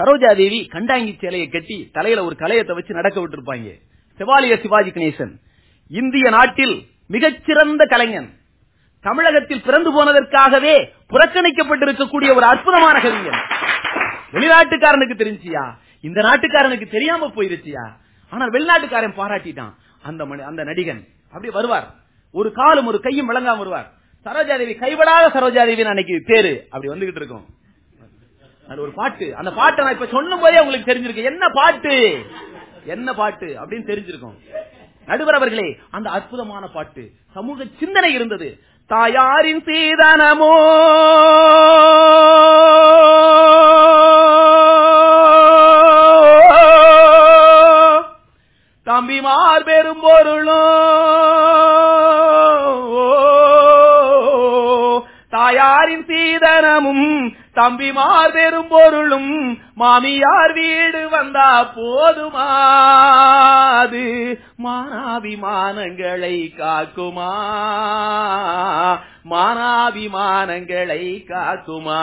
சரோஜா தேவி கண்டாங்கி சேலையை கட்டி தலையில ஒரு கலையத்தை வச்சு நடக்க விட்டுருப்பாங்க. செவாலிய சிவாஜி கணேசன். இந்திய நாட்டில் மிகச்சிறந்த கலைஞன். தமிழகத்தில் பிறந்து போனதற்காகவே புறக்கணிக்கப்பட்டிருக்கக்கூடிய ஒரு அற்புதமான கவிஞன். வெளிநாட்டுக்காரனுக்கு தெரிஞ்சியா? இந்த நாட்டுக்காரனுக்கு தெரியாம போயிருச்சியா? ஆனால் வெளிநாட்டுக்காரன் பாராட்டிட்டான். அந்த மனி- அந்த நடிகன். அப்படி வருவார். ஒரு காலும் ஒரு கையும் விளங்காம வருவார். சரோஜாதேவி கைவிடாத சரோஜாதேவி அன்னைக்கு பேரு. அப்படி வந்துகிட்டு இருக்கும். அது ஒரு பாட்டு. அந்த பாட்டை நான் இப்ப சொன்னும் போதே உங்களுக்கு தெரிஞ்சிருக்கு என்ன பாட்டு? என்ன பாட்டு? அப்படின்னு தெரிஞ்சிருக்கும். நடுவர் அவர்களே அந்த அற்புதமான பாட்டு. சமூக சிந்தனை இருந்தது. தாயாரின் சீதனமோ? தம்பிமார் பெரும் பொருளோ? தாயாரின் சீதனமும் தம்பிமார் பெரும் பொருளும் மாமியார் வீடு வந்தா போதுமாது. மானாபிமானங்களை காக்குமா? மானாபிமானங்களை காக்குமா?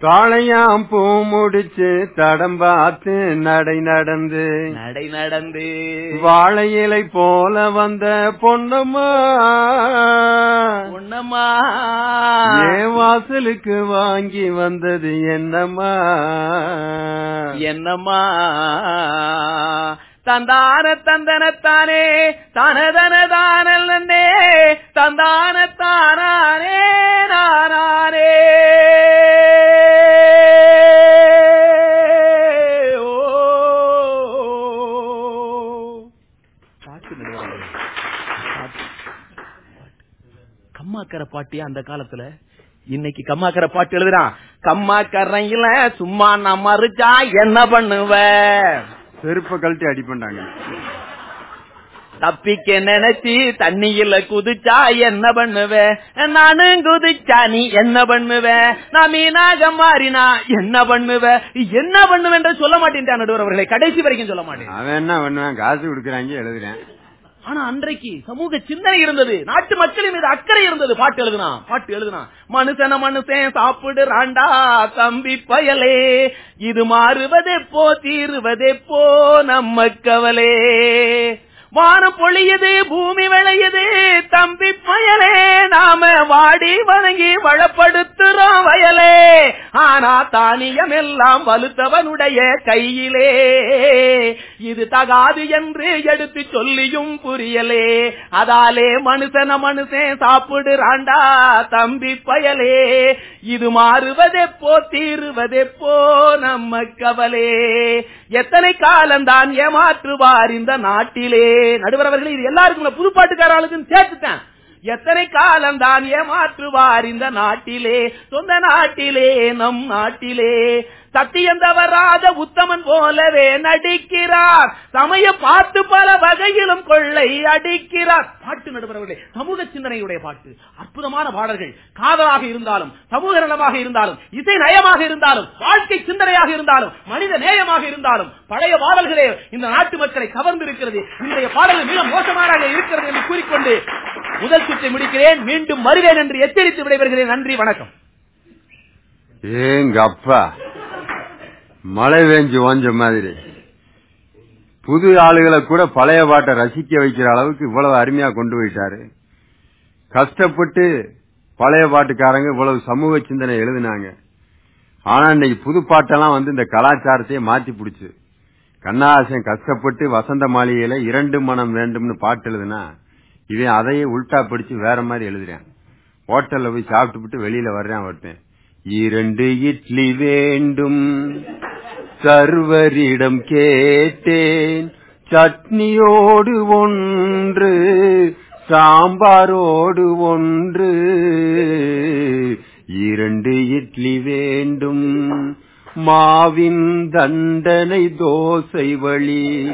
தாளையாம் பூ முடிச்சு தடம் பார்த்து நடை நடந்து. நடை நடந்து. வாழை இலை போல வந்த பொன்னம்மா. உன்னம்மா ஏன் வாசலுக்கு வாங்கி வந்தது என்னம்மா? என்னம்மா? தந்தான தந்தனத்தானே தனதனதானே தந்தான தானானே நானே. கம்மாக்கரை பாட்டியா அந்த காலத்துல? இன்னைக்கு கம்மாக்கரை பாட்டு எழுதுறான். கம்மாக்கரையில சும்மா நான் மறுச்சா என்ன பண்ணுவ? செருப்ப கழட்டி அடிப்பண்டாங்க தப்பிக்க நினைச்சு தண்ணியில குதிச்சா என்ன பண்ணுவ? நானும் குதிச்சா நீ என்ன பண்ணுவ? நான் மீனாக மாறினா என்ன பண்ணுவ? என்ன பண்ணுவேன்ற சொல்ல மாட்டேன் நடுவர் அவர்களை. கடைசி வரைக்கும் சொல்ல மாட்டேன். அவன் என்ன பண்ணுவான்? காசு கொடுக்கறாங்க எழுதுறேன். ஆனா அன்றைக்கு சமூக சிந்தனை இருந்தது. நாட்டு மக்களின் மீது அக்கறை இருந்தது. பாட்டு எழுதுனா பாட்டு எழுதுனா மனுஷன மனுஷன் சாப்பிடுறாண்டா தம்பி பயலே. இது மாறுவதெப்போ தீருவதெப்போ நம்ம கவலே. வானம் பொழியது பூமி விளையுது. தம்பி பயலே நாம வாடி வணங்கி வளப்படுத்துறோம் வயலே. ஆனா தானியம் எல்லாம் வலுத்தவனுடைய கையிலே. இது தகாது என்று எடுத்து சொல்லியும் புரியலே. அதாலே மனுஷன மனுஷன் சாப்பிடுறாண்டா தம்பி பயலே. இது மாறுவதெப்போ தீருவதெப்போ நம்ம கவலே. எத்தனை காலம்தான் ஏமாற்றுவார் இந்த நாட்டிலே. நடுவரவர்களே இது எல்லாருக்கும் புதுப்பாட்டுக்கார ஆளுக்குன்னு சேர்த்துட்டேன். எத்தனை காலம் தான் ஏமாற்றுவார் இந்த நாட்டிலே? சொந்த நாட்டிலே நம் நாட்டிலே. சத்தியம் தவறாத உத்தமன் போலவே நடிக்கிறார். சமய பார்த்து பல வகையிலும் கொள்ளை அடிக்கிறார். பாட்டு நடுவர்களே சமூக சிந்தனையுடைய பாட்டு. அற்புதமான பாடல்கள். காதலாக இருந்தாலும் சமூக நலமாக இருந்தாலும் இசை நயமாக இருந்தாலும் வாழ்க்கை சிந்தனையாக இருந்தாலும் மனித நேயமாக இருந்தாலும் பழைய பாடல்களே இந்த நாட்டு மக்களை கவர்ந்திருக்கிறது. இன்றைய பாடல்கள் மிக மோசமாக இருக்கிறது என்று கூறிக்கொண்டு முதல் சுற்றை முடிக்கிறேன். மீண்டும் வருவேன் என்று எச்சரித்து விடைபெறுகிறேன். நன்றி வணக்கம். ஏங்க அப்பா. மழை வேஞ்சு ஓஞ்ச மாதிரி. புது ஆளுகளை கூட பழைய பாட்டை ரசிக்க வைக்கிற அளவுக்கு இவ்வளவு அருமையா கொண்டு போயிட்டாரு. கஷ்டப்பட்டு பழைய பாட்டுக்காரங்க இவ்வளவு சமூக சிந்தனை எழுதினாங்க. ஆனா இன்னைக்கு புது பாட்டெல்லாம் வந்து இந்த கலாச்சாரத்தையே மாத்தி பிடிச்சு. கண்ணாசன் கஷ்டப்பட்டு வசந்த மாளிகையில இரண்டு மனம் வேண்டும்னு பாட்டு எழுதுனா இவன் அதையே உல்டா படிச்சு வேற மாதிரி எழுதுறேன். ஹோட்டல்ல போய் சாப்பிட்டு வெளியில வர்றேன் ஒருத்தன் இரண்டு இட்லி வேண்டும். சர்வரிடம் கேட்டேன். சட்னியோடு ஒன்று சாம்பாரோடு ஒன்று. இரண்டு இட்லி வேண்டும் மாவின் தண்டனை தோசை வழி.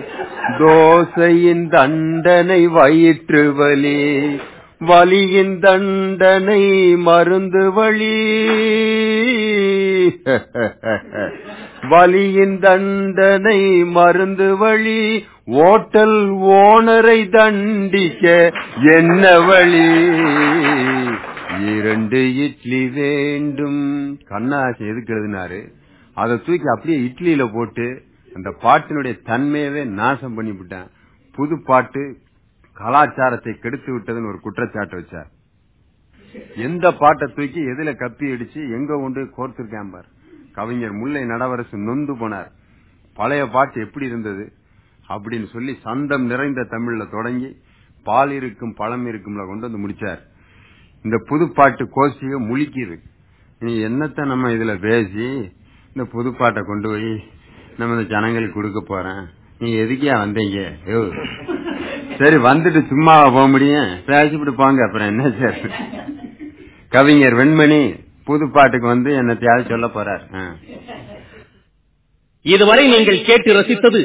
தோசையின் தண்டனை வயிற்று வலி. வலியின் தண்டனை மருந்து வழி. <laughs> வலியின் தண்டனை மருந்து வழி. ஓட்டல் ஓனரை தண்டிக்க என்ன வழி? இரண்டு இட்லி வேண்டும். கண்ணாசி எதுக்கு எழுதினாரு? அதை தூக்கி அப்படியே இட்லியில போட்டு அந்த பாட்டினுடைய தன்மையவே நாசம் பண்ணிவிட்டேன். புது பாட்டு கலாச்சாரத்தை கெடுத்து விட்டதுன்னு ஒரு குற்றச்சாட்டு வச்சார். எந்த பாட்டை தூக்கி எதுல கப்பி அடிச்சு எங்க கொண்டு கோர்த்திருக்கேன் பார். கவிஞர் முல்லை நடவரசு நொந்து போனார். பழைய பாட்டு எப்படி இருந்தது? அப்படின்னு சொல்லி சந்தம் நிறைந்த தமிழ்ல தொடங்கி பால் இருக்கும் பழம் இருக்கும்ல கொண்டு வந்து முடிச்சார். இந்த புதுப்பாட்டு கோஷ்டிக முழிக்கிது. நீ என்னத்த நம்ம இதுல பேசி இந்த புதுப்பாட்டை கொண்டு போய் நம்ம இந்த ஜனங்களுக்கு கொடுக்க போறேன்? நீ எதுக்கியா வந்தீங்க? சரி வந்துட்டு சும்மா போக முடியும். பேசிவிட்டு போங்க அப்புறம் என்ன சார்? கவிஞர் வெண்மணி புதுப்பாட்டுக்கு வந்து என்னத்தையாவது சொல்ல போறார். இதுவரை நீங்கள் கேட்டு ரசித்தது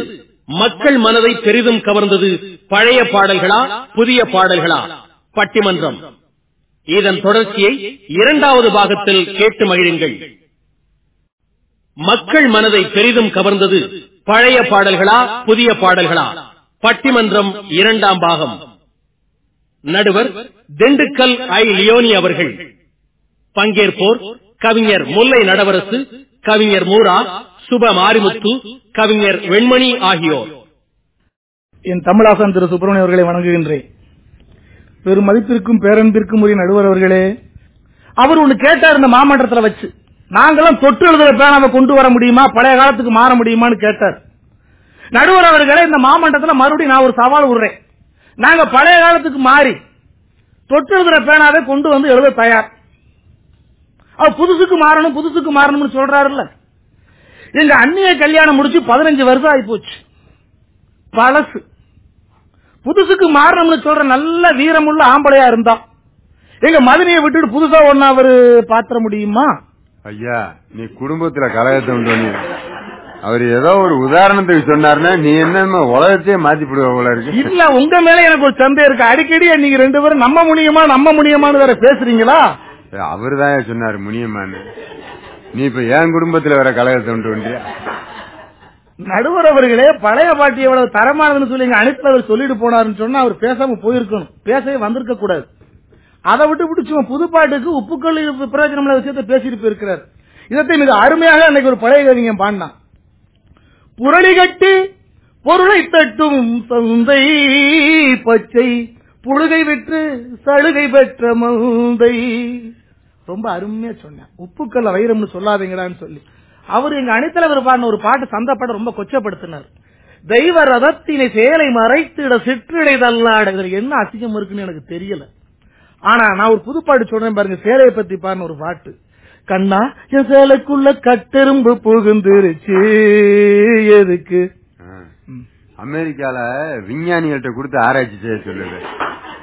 மக்கள் மனதை பெரிதும் கவர்ந்தது பழைய பாடல்களா புதிய பாடல்களா? பட்டிமன்றம். இதன் தொடர்ச்சியை இரண்டாவது பாகத்தில் கேட்டு மகிழுங்கள். மக்கள் மனதை பெரிதும் கவர்ந்தது பழைய பாடல்களா புதிய பாடல்களா? பட்டிமன்றம் இரண்டாம் பாகம். நடுவர் திண்டுக்கல் ஐ. லியோனி அவர்கள். பங்கேற்போர் கவிஞர் முல்லை நடவரசு கவிஞர் மூரா சுப மாரிமுத்து கவிஞர் வெண்மணி ஆகியோர். என் தமிழாசன் திரு சுப்பிரமணிய அவர்களை வணங்குகின்றேன். பெரும் மதிப்பிற்கும் பேரன்பிற்கும் உரிய நடுவர் அவர்களே அவர் ஒன்னு கேட்டார் இந்த மாமன்றத்துல வச்சு. நாங்களும் தொற்று எழுதுகிற பேனாவை கொண்டு வர முடியுமா? பழைய காலத்துக்கு மாற முடியுமான்னு கேட்டார். நடுவர் அவர்களை இந்த மாமண்டத்துல மறுபடியும் நான் ஒரு சவால் விடுறேன். நாங்க பழைய காலத்துக்கு மாறி தொட்டு எழுதுற பேனாவை கொண்டு வந்து எழுத தயார். அவர் புதுசுக்கு மாறணும் புதுசுக்கு மாறணும்னு சொல்றாருல்ல. எங்க அண்ணிய கல்யாணம் முடிச்சு பதினஞ்சு வருஷம் ஆகி போச்சு பழசு. புதுசுக்கு மாறணும்னு சொல்ற நல்ல வீரமுள்ள ஆம்பளையா இருந்தா. எங்க மதுரையை விட்டுட்டு புதுசா ஒண்ணு அவரு பாத்திர முடியுமா? ஐயா நீ குடும்பத்துல கலகத்தை அவர் ஏதோ ஒரு உதாரணத்துக்கு சொன்னாருன்னா நீ என்ன உலகத்தையே மாத்தி போல இருக்கு. இல்ல உங்க மேல எனக்கு ஒரு சந்தேகம் இருக்கு. அடிக்கடி நீங்க ரெண்டு பேரும் நம்ம முடியுமா நம்ம முடியுமான்னு வேற பேசுறீங்களா? அவருதான் சொன்னாரு முனியம்மான்னு நீ இப்ப என் குடும்பத்துல வர கலகத்தை உண்டு நடுவர் அவர்களே பழைய பாட்டி எவ்வளவு தரமானதுன்னு சொல்லி எங்க அனுப்பி அவர் சொல்லிட்டு போனாருன்னு சொன்னா அவர் பேசாம போயிருக்கணும். பேசவே வந்திருக்க கூடாது. அதை விட்டு விட்டு சும்மா புது பாட்டுக்கு உப்புக்கள் பிரயோஜனம் விஷயத்தை பேசிட்டு போயிருக்கிறார். இதத்தை மிக அருமையாக அன்னைக்கு ஒரு பழைய கவிஞன் பாடினான். புரளி கட்டி பொருளை தட்டும் சந்தை பச்சை புழுகை விற்று சலுகை பெற்ற மந்தை. ரொம்ப அருமையா சொன்னேன் உப்புக்கல்ல வைரம்னு சொல்லாதீங்கடான்னு சொல்லி. அவர் எங்க அணித்தலைவர் பாடின ஒரு பாட்டு சந்தப்பட ரொம்ப கொச்சப்படுத்தினார். தெய்வ ரதத்தினை சேலை மறைத்திட சிற்றிடை தள்ளாட என்ன அசிங்கம் இருக்குன்னு எனக்கு தெரியல. ஆனா நான் ஒரு புதுப்பாட்டு சொல்றேன் பாருங்க சேலையை பத்தி பாருன்னு ஒரு பாட்டு. கண்ணா என் சேலைக்குள்ள கட்டெரும்பு புகுந்துருச்சு. எதுக்கு. அமெரிக்கால விஞ்ஞானிகள்ட்ட கொடுத்து ஆராய்ச்சி செய்ய சொல்லுது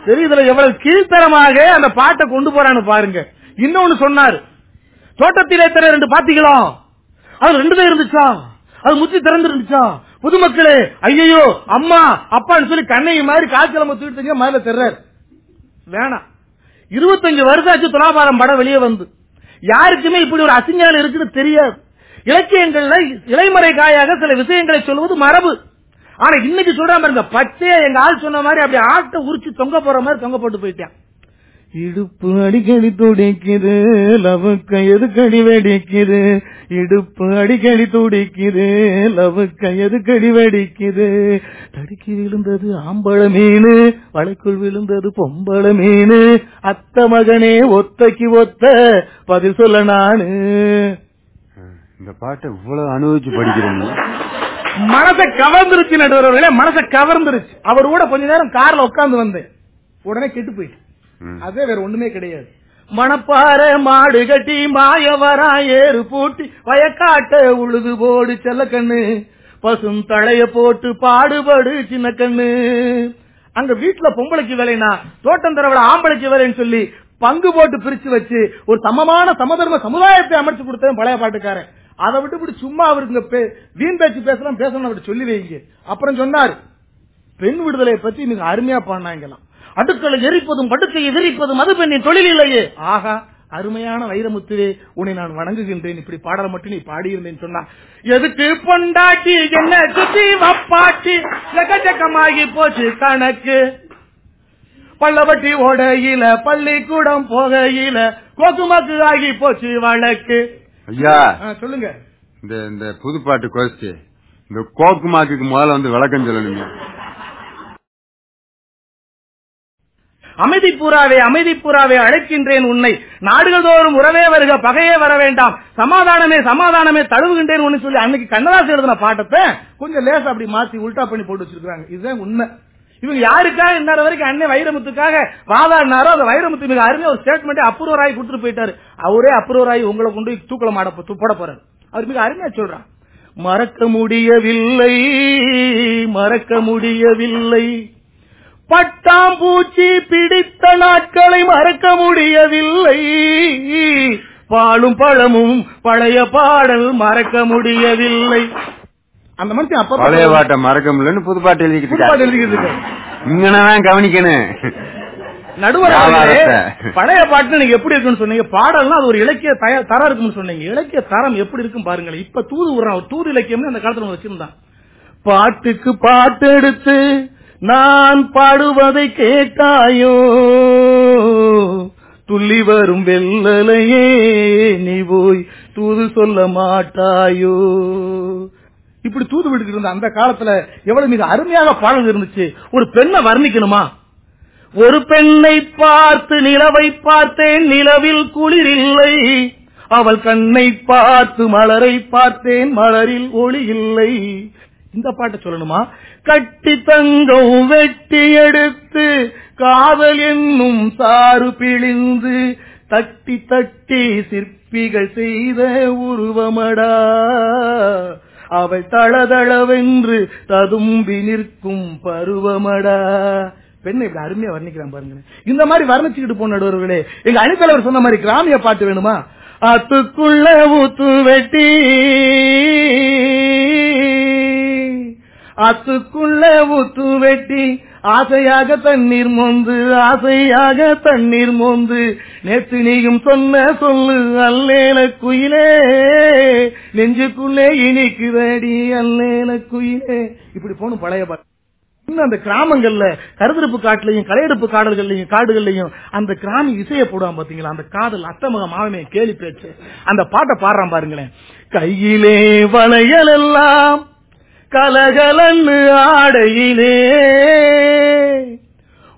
சரி இதுல எவ்வளவு கீழ்த்தரமாக அந்த பாட்டை கொண்டு போறான்னு பாருங்க. இன்னொன்னு சொன்னாரு. தோட்டத்திலே தர ரெண்டு பாத்தீங்களா அது ரெண்டு தான் இருந்துச்சா? அது முத்தி திறந்து இருந்துச்சா பொதுமக்களே ஐயோ அம்மா அப்பான்னு சொல்லி கண்ணையை மாதிரி காய்ச்சலம தூக்கிட்டு மேல தெர்றாரு. வேணாம். இருபத்தஞ்சு வருஷம் ஆச்சு துலாபாரம் படம் வெளியே வந்து. யாருக்குமே இப்படி ஒரு அசிங்கம் இருக்குன்னு தெரியாது. இலக்கியங்கள்ல இலைமறை காயாக சில விஷயங்களை சொல்வது மரபு. ஆனா இன்னைக்கு சொல்றான் பாருங்க பச்சையா எங்க ஆள் சொன்ன மாதிரி அப்படி ஆட்டை உரிச்சு தொங்க போற மாதிரி தொங்க போட்டு போயிட்டான். இடுப்பு அடிக்கடி துடிக்குது லவுக்க எதுக்கடி வெடிக்குது? இடுப்பு அடிக்கடி துடிக்குது லவுக்க எதுக்கடி வெடிக்குது? தடுக்கி விழுந்தது ஆம்பள மீன் வளைக்குள் விழுந்தது பொம்பள மீன். அத்த மகனே ஒத்தைக்கு ஒத்த பதில் சொல்ல நானு. இந்த பாட்டை இவ்வளவு அனுபவிச்சு படிக்கிறேன் மனசை கவர்ந்துருச்சு நடுவர்களே மனசை கவர்ந்துருச்சு. அவர் கூட கொஞ்ச நேரம் கார்ல உட்கார்ந்து வந்தேன். உடனே கெட்டு போயிட்டு அதே வேற ஒண்ணுமே கிடையாது. மணப்பாற மாடு கட்டி மாயவரா ஏறு பூட்டி வயக்காட்ட உழுது போடு செல்ல கண்ணு. பசும் தழைய போட்டு பாடுபடு சின்ன கண்ணு. அங்க வீட்டுல பொம்பளைக்கு வேலைனா தோட்டம் தரவிட ஆம்பளைக்கு வேலைன்னு சொல்லி பங்கு போட்டு பிரிச்சு வச்சு ஒரு சமமான சமதர்ம சமுதாயத்தை அமைச்சு கொடுத்தேன் பழைய பாட்டுக்காரன். அதை விட்டு இப்படி சும்மா அவருக்கு பே- வீண் பேச்சு பேசலாம் பேசணும் அப்படி சொல்லி வைங்க. அப்புறம் சொன்னார் பெண் விடுதலை பத்தி நீங்க அருமையா பாடினாங்களாம். அடுக்களை எரிப்பதும் படுக்கையை விரிப்பதும் அது பெண்ணின் தொழில் இல்லையே ஆகா அருமையான வைரமுத்துவே உன்னை நான் வணங்குகின்றேன். இப்படி பாடல மட்டும் நீ பாடியிருந்தேன் சொன்னா எதுக்கு பொண்டாட்டி என்ன சுத்தி வப்பாட்டி? எக்கச்சக்கமாகி போச்சு கணக்கு. பள்ளவட்டி ஓடையில பள்ளிக்கூடம் போகையில கோக்குமாக்கு ஆகி போச்சு வழக்கு. ஐயா. சொல்லுங்க. இந்த இந்த புதுப்பாட்டு கோஷ்டி இந்த கோக்குமாக்கு முதல்ல வந்து விளக்கம் சொல்லணுங்க அமைதி பூராவே அமைதி பூராவே அழைக்கின்றேன் உன்னை. நாடுகள் தோறும் உறவே வருக பகையே வர வேண்டாம். சமாதானமே சமாதானமே தழுவுகின்றேன் உன்னை சொல்லி அன்னைக்கு கண்ணதாசன் எழுதின பாட்டத்தை கொஞ்சம் லேசா அப்படி மாத்தி உல்டா பண்ணி போட்டு வச்சிருக்காங்க இதுதான் உண்மை. இவங்க யாருக்காக இன்னொரு வரைக்கும் அண்ணன் வைரமுத்துக்காக வாதாடினாரோ அந்த வைரமுத்து மிக அருமையா ஒரு ஸ்டேட்மெண்ட் அப்ரூவர் ஆகி கொடுத்துட்டு போயிட்டாரு. அவரே அப்ரூவர் ஆகி உங்களை கொண்டு போய் தூக்கல மாட போட போறாரு. அவர் மிக அருமையா சொல்றான் மறக்க முடியவில்லை மறக்க முடியவில்லை. பட்டாம்பூச்சி பிடித்த நாட்களை மறக்க முடியவில்லை. பாலும் பழமும் பழைய பாடல் மறக்க முடியவில்லை. அந்த மனுஷன் அப்ப பழைய பாட்டை மறக்க முடியலன்னு புது பாட்டு எழுதிக்கிட்டு. எழுதிக்கிட்டு. இங்கனதான் கவனிக்கணும். நடுவர். பழைய பாட்டு நீங்க எப்படி இருக்குன்னு சொன்னீங்க. பாடல்னா அது ஒரு இலக்கிய தய- தரம் இருக்குன்னு சொன்னீங்க. இலக்கிய தரம் எப்படி இருக்கும் பாருங்களேன். இப்ப தூது விடுறான் தூது இலக்கியம்னு அந்த காலத்துல வச்சிருந்தான் பாட்டுக்கு பாட்டு எடுத்து நான் பாடுவதை கேட்டாயோ? துள்ளி வரும் வெள்ளலையே நீ போய் தூது சொல்ல மாட்டாயோ? இப்படி தூது விடுக்கிட்டு இருந்த அந்த காலத்துல எவ்வளவு மிக அருமையாக பாடல் இருந்துச்சு. ஒரு பெண்ணை வர்ணிக்கணுமா? ஒரு பெண்ணை பார்த்து நிலவை பார்த்தேன் நிலவில் குளிர் இல்லை. அவள் கண்ணை பார்த்து மலரை பார்த்தேன் மலரில் ஒளி இல்லை. இந்த பாட்டை சொல்லணுமா? கட்டி தங்கம் வெட்டி எடுத்து காதல் என்னும் சாறு பிழிந்து தட்டி தட்டி சிற்பிகள் செய்த உருவமடா. அவள் தளதளவென்று ததும்பி நிற்கும் பருவமடா. பெண்ணை இப்படி அருமையா வர்ணிக்கிறான் பாருங்க இந்த மாதிரி வர்ணிச்சுக்கிட்டு போன நடுவர்களே எங்க அணித்தலைவர் சொன்ன மாதிரி கிராமிய பாட்டு வேணுமா? அத்துக்குள்ள ஊத்து வெட்டி. அத்துக்குள்ள ஊத்து வெட்டி ஆசையாக தண்ணீர் மோந்து ஆசையாக தண்ணீர் மோந்து நேற்று நீயும் சொன்ன சொல்லு அல்லேல குயிலே நெஞ்சுக்குள்ளே இனிக்குதடி அல்லேல குயிலே இப்படி போன பழைய பாட்டு. இன்னும் அந்த கிராமங்கள்ல கருதிருப்பு காட்டுலயும் கலையெடுப்பு காடல்கள்லயும் காடுகள்லயும் அந்த கிராமி இசைய போடுவான் பாத்தீங்களா? அந்த காதல் அத்தமக மாவமே கேலி பேச்சு. அந்த பாட்டை பாடுறான் பாருங்களேன். கையிலே வளையல் எல்லாம் கலகலன்னு ஆடையிலே.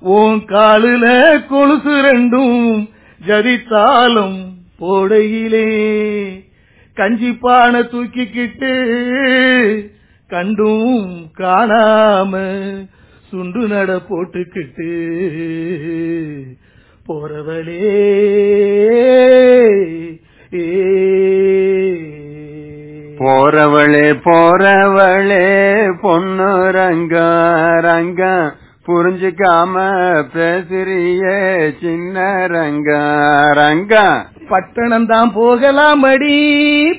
உன் காலில கொலுசு ரெண்டும் ஜதித்தாலும் போடையிலே. கஞ்சி பானை தூக்கிக்கிட்டு கண்டும் காணாம சுண்டு நட போட்டுக்கிட்டு போறவளே. ஏ போறவளே போறவளே பொண்ணு ரங்க ரங்க புரிஞ்சுக்காம பேசுறியே சின்ன ரங்க ரங்க. பட்டணம் தான் போகலாமடி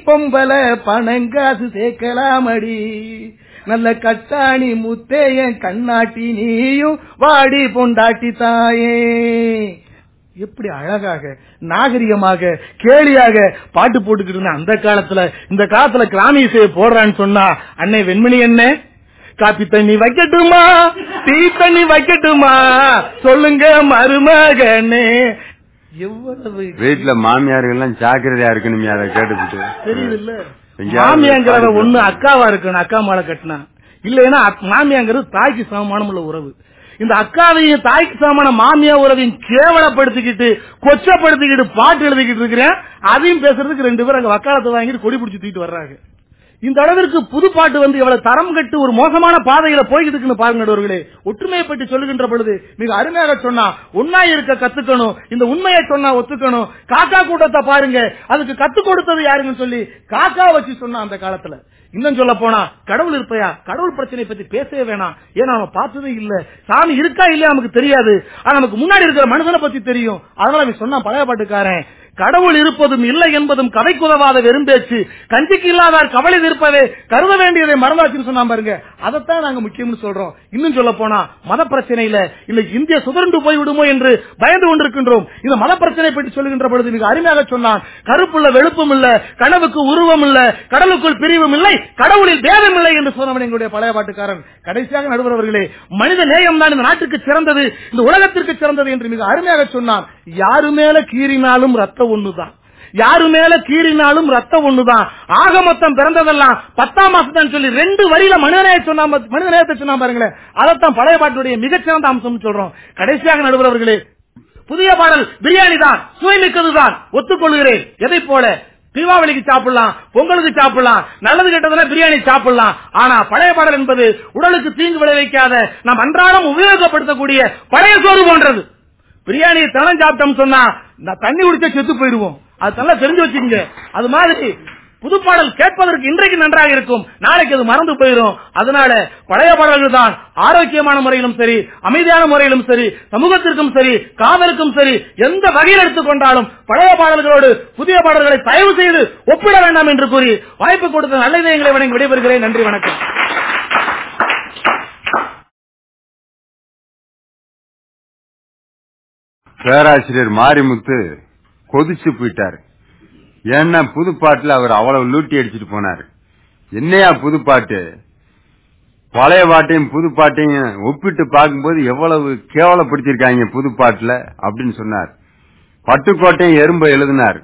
பொம்பல பணங்காசு சேர்க்கலாமடி. நல்ல கட்டாணி முத்தேயன் கண்ணாட்டி நீயும் வாடி பொண்டாட்டி தாயே. எப்படி அழகாக நாகரிகமாக கேலியாக பாட்டு போட்டுக்கிட்டு இருந்த அந்த காலத்துல இந்த காலத்துல கிராமிய இசையை போடுறான்னு சொன்னா அன்னை வெண்மணி என்ன? காப்பி தண்ணி வைக்கட்டுமா? டீ தண்ணி வைக்கட்டுமா? சொல்லுங்க மருமகனே. எவ்வளவு வீட்டுல மாமியார்கள் எல்லாம் ஜாக்கிரதையா இருக்கணுமே அதை கேட்டுக்கிட்டு. தெரியுது இல்ல எங்கேயாவது மாமியாங்கிறத. ஒண்ணு அக்காவா இருக்கணும் அக்கா மாலை கட்டினா. இல்லைன்னா மாமியாங்கிறது தாய்க்கு சமமானம் உள்ள உறவு. இந்த அக்காவையும் தாய்க்கு சமமான மாமியா உறவையும் கேவலப்படுத்திக்கிட்டு கொச்சப்படுத்திக்கிட்டு பாட்டு எழுதிக்கிட்டு இருக்கிறேன். அதையும் பேசுறதுக்கு ரெண்டு பேரும் அங்க வக்காலத்தை வாங்கிட்டு கொடி பிடிச்சி தூக்கிட்டு வர்றாங்க. இந்த அளவிற்கு புது பாட்டு வந்து எவ்வளவு தரம் கட்டு ஒரு மோசமான பாதையில போய்கிட்டு பாருங்க நடுவர்களே. ஒற்றுமையை பற்றி சொல்லுகின்ற பொழுது மிக அருமையாக சொன்னா ஒன்னா இருக்க கத்துக்கணும் இந்த உண்மையை சொன்னா ஒத்துக்கணும். காக்கா கூட்டத்தை பாருங்க அதுக்கு கத்து கொடுத்தது யாருன்னு சொல்லி காக்கா வச்சு சொன்னா அந்த காலத்துல. இன்னும் சொல்ல போனா கடவுள் இருப்பையா? கடவுள் பிரச்சனை பத்தி பேசவே வேணாம். ஏன்னா அவன் பார்த்ததே இல்ல. சாமி இருக்கா இல்லையா நமக்கு தெரியாது. ஆனா நமக்கு முன்னாடி இருக்கிற மனுஷனை பத்தி தெரியும். அதனால அவன் சொன்னா பழைய பாட்டுக்காரன் கடவுள் இருப்பதும் இல்லை என்பதும் கதைக்குதவாத வெறும் பேச்சு கஞ்சிக்கு இல்லாதார் கவலை இருப்பதை கருத வேண்டியதை மறந்தாச்சுன்னு சொன்னா பாருங்க. அதைத்தான் நாங்க முக்கியம்னு சொல்றோம். இன்னும் சொல்ல போனா மத பிரச்சனையில இல்ல இந்திய சுதரண்டு போய் விடுமோ என்று பயந்து கொண்டிருக்கின்றோம். இந்த மத பிரச்சனை பற்றி சொல்லுகின்ற பொழுது மிக அருமையாக சொன்னான். கருப்புள்ள வெளுப்பும் இல்ல கனவுக்கு உருவம் இல்ல கடலுக்குள் பிரிவும் இல்லை கடவுளில் பேதம் இல்லை என்று சொன்னவன் எங்களுடைய பழைய பாட்டுக்காரன். கடைசியாக நடுவர் அவர்களே மனித நேயம் தான் இந்த நாட்டுக்கு சிறந்தது இந்த உலகத்திற்கு சிறந்தது என்று மிக அருமையாக சொன்னான். யாரு மேல கீறினாலும் ரத்தம் ஒண்ணுதான். யாரு மேல கீறினாலும் ரத்தம் ஒண்ணுதான். ஆக மொத்தம் பிறந்ததெல்லாம் பத்தாம் மாசத்தான் சொல்லி ரெண்டு வரியில மனிதநேய சொன்னா மனிதநேயத்தை சொன்னா பாருங்களேன். அதைத்தான் பழைய பாட்டுடைய மிகச்சிறந்த அம்சம் சொல்றோம். கடைசியாக நடுவர் அவர்களே புதிய பாடல் பிரியாணி தான் சுவைமிக்கதுதான் ஒத்துக்கொள்கிறேன். எதை போல? தீபாவளிக்கு சாப்பிடலாம் பொங்கலுக்கு சாப்பிடலாம் நல்லது கெட்டதுல பிரியாணி சாப்பிடலாம். ஆனா பழைய பாடல் என்பது உடலுக்கு தீங்கு விளைவிக்காத நாம் அன்றாடம் உபயோகப்படுத்தக்கூடிய பழைய சோறு போன்றது. பிரியாணி தனம் சாப்பிட்டோம் சொன்னா நான் தண்ணி குடிச்சா செத்து போயிருவோம் அது நல்லா தெரிஞ்சு வச்சுக்கோங்க. அது மாதிரி புதுப்பாடல் கேட்பதற்கு இன்றைக்கு நன்றாக இருக்கும். நாளைக்கு அது மறந்து போயிடும் அதனால பழைய பாடல்கள் தான் ஆரோக்கியமான முறையிலும் சரி அமைதியான முறையிலும் சரி சமூகத்திற்கும் சரி காதலுக்கும் சரி எந்த வகையில் எடுத்துக்கொண்டாலும் பழைய பாடல்களோடு புதிய பாடல்களை தயவு செய்து ஒப்பிட வேண்டாம் என்று கூறி வாய்ப்பு கொடுத்த நல்ல இதயங்களை வணங்கி விடைபெறுகிறேன். நன்றி வணக்கம். பேராசிரியர் மாரிமுத்து கொதிச்சு போயிட்டாரு. ஏன்னா புதுப்பாட்டில் அவர் அவ்வளவு லூட்டி அடிச்சிட்டு போனாரு. என்னையா புதுப்பாட்டு? பழைய பாட்டையும் புது பாட்டையும் ஒப்பிட்டு பார்க்கும்போது எவ்வளவு கேவலப்படுத்திருக்காங்க புதுப்பாட்டில் அப்படின்னு சொன்னார். பட்டுக்கோட்டையும் எறும்பை எழுதினார்.